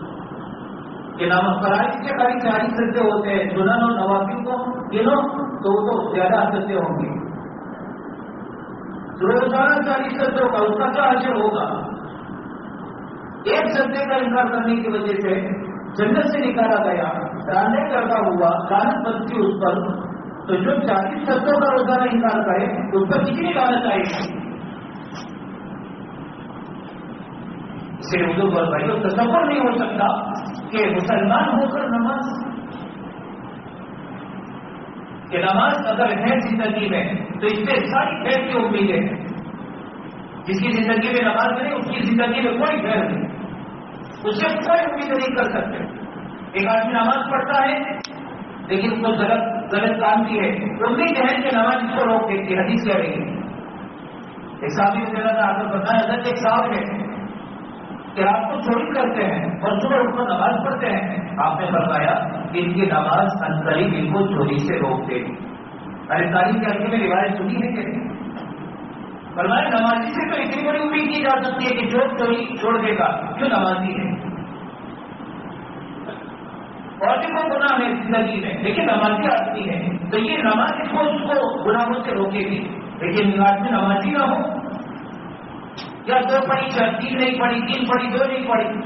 کہ نام فرائض کے خالی چالیس سجدے ہوتے ہیں جنن اور نوافی کو گنو تو وہ تو زیادہ سجدے ہوں گے۔ روزانہ چالیس سجدوں کا، اس کا کیا اثر ہوگا؟ ایک سجدے کا انکار کرنے کی وجہ سے جنت سے نکالا گیا رانے کرتا ہوا لانت بنتی اس پر۔ تو جو چالیس سجدوں کا روزانہ انکار کرے، اس پر کتنی لانت آئے گی؟ اسے اردو پر بھائی تصور نہیں ہو سکتا کہ مسلمان ہو کر نماز کہ نماز اگر ہے زندگی میں تو اس سے ساری خیر کی امیدیں ہیں جس کی زندگی میں نماز نہیں، اس کی زندگی میں کوئی خیر نہیں۔ اسے کوئی امید نہیں کر سکتے۔ ایک آدمی نماز پڑھتا ہے، لیکن اس کو غلط غلط کام کی ہے۔ امید ہے کہ نماز اس کو روک دیتی حدیث کہہ رہی ہے۔ ایک صاحب نے بتایا حضرت ایک صاحب ہے آپ کو چوری کرتے ہیں اور صبح اٹھ کر نماز پڑھتے ہیں۔ آپ نے بتایا کہ ان کی نماز انتری ان کو چوری سے روک دے۔ گی ارے تعلیم کے عرصے میں روایت سنی ہے کہ فرمایا نمازی سے تو اتنی بڑی امید کی جا سکتی ہے کہ جو چوری چھوڑ دے گا، جو نمازی ہے۔ اور بھی کوئی گناہ ہے، زندگی میں۔ لیکن نمازی آدمی ہے۔ تو یہ نماز اس کو اس کو گناہوں سے روکے گی۔ لیکن آدمی نمازی نہ ہو۔ یا دو پڑھی چاہے تین نہیں پڑھی، تین پڑھی، دو نہیں پڑھی۔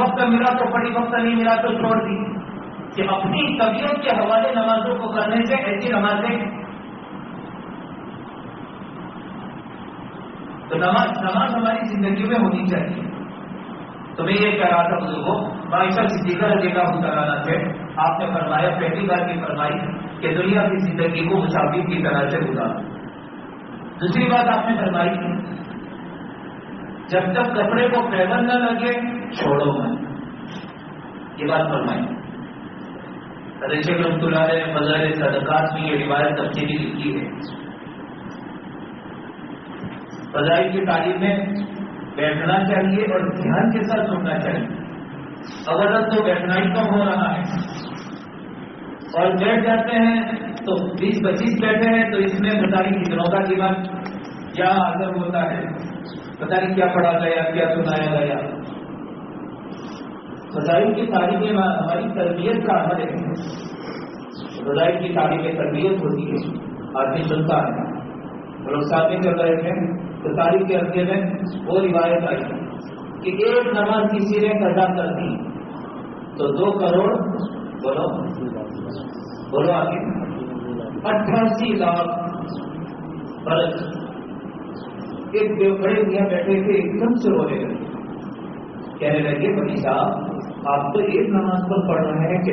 وقت ملا تو پڑھی، وقت نہیں ملا تو چھوڑ دی۔ کہ اپنی طبیعت کے حوالے نمازوں کو کرنے سے ایسی نمازیں۔ تو نماز نماز ہماری زندگی میں ہونی چاہیے۔ تو میں یہ کہہ رہا تھا بزرگوں معاشر صدیقہ جگہ ہوں کرانا تھے۔ آپ نے فرمایا، پہلی بار کی فرمائی کہ دنیا کی زندگی کو مسافر کی طرح سے گزارا دوسری بات آپ نے فرمائی، جب تک کپڑے کو پیون نہ لگے، چھوڑو میں یہ بات فرمائی۔ رشے تلارے فضر صدقات میں یہ روایت تفصیلی لکھی ہے۔ فضائی کی تعلیم میں بیٹھنا چاہیے اور دھیان کے ساتھ سننا چاہیے۔ اگر تو بیٹھنا ہی کم ہو رہا ہے اور بیٹھ جاتے ہیں تو بیس پچیس بیٹھے ہیں تو اس میں پتا نہیں کتنوں کا جیون کیا اثر ہوتا ہے۔ پتا نہیں کیا پڑھا گیا، کیا سنایا گیا۔ فضائل کی تعلیم ہماری تربیت کا عمل ہے۔ فضائل کی تعلیم تربیت ہوتی ہے، آدمی سنتا ہے۔ لوگ ساتھ چل رہے تھے تو تاریخ کے عرصے میں وہ روایت آئی کہ ایک نماز کسی نے قضا کر دی تو دو کروڑ بولو بولو آگے۔ اٹھاسی لاکھ برس ایک بڑے میاں بیٹھے تھے، ایک دم سے رونے لگے کہنے لگے بنی صاحب، آپ تو ایک نماز پر پڑھ رہے ہیں کہ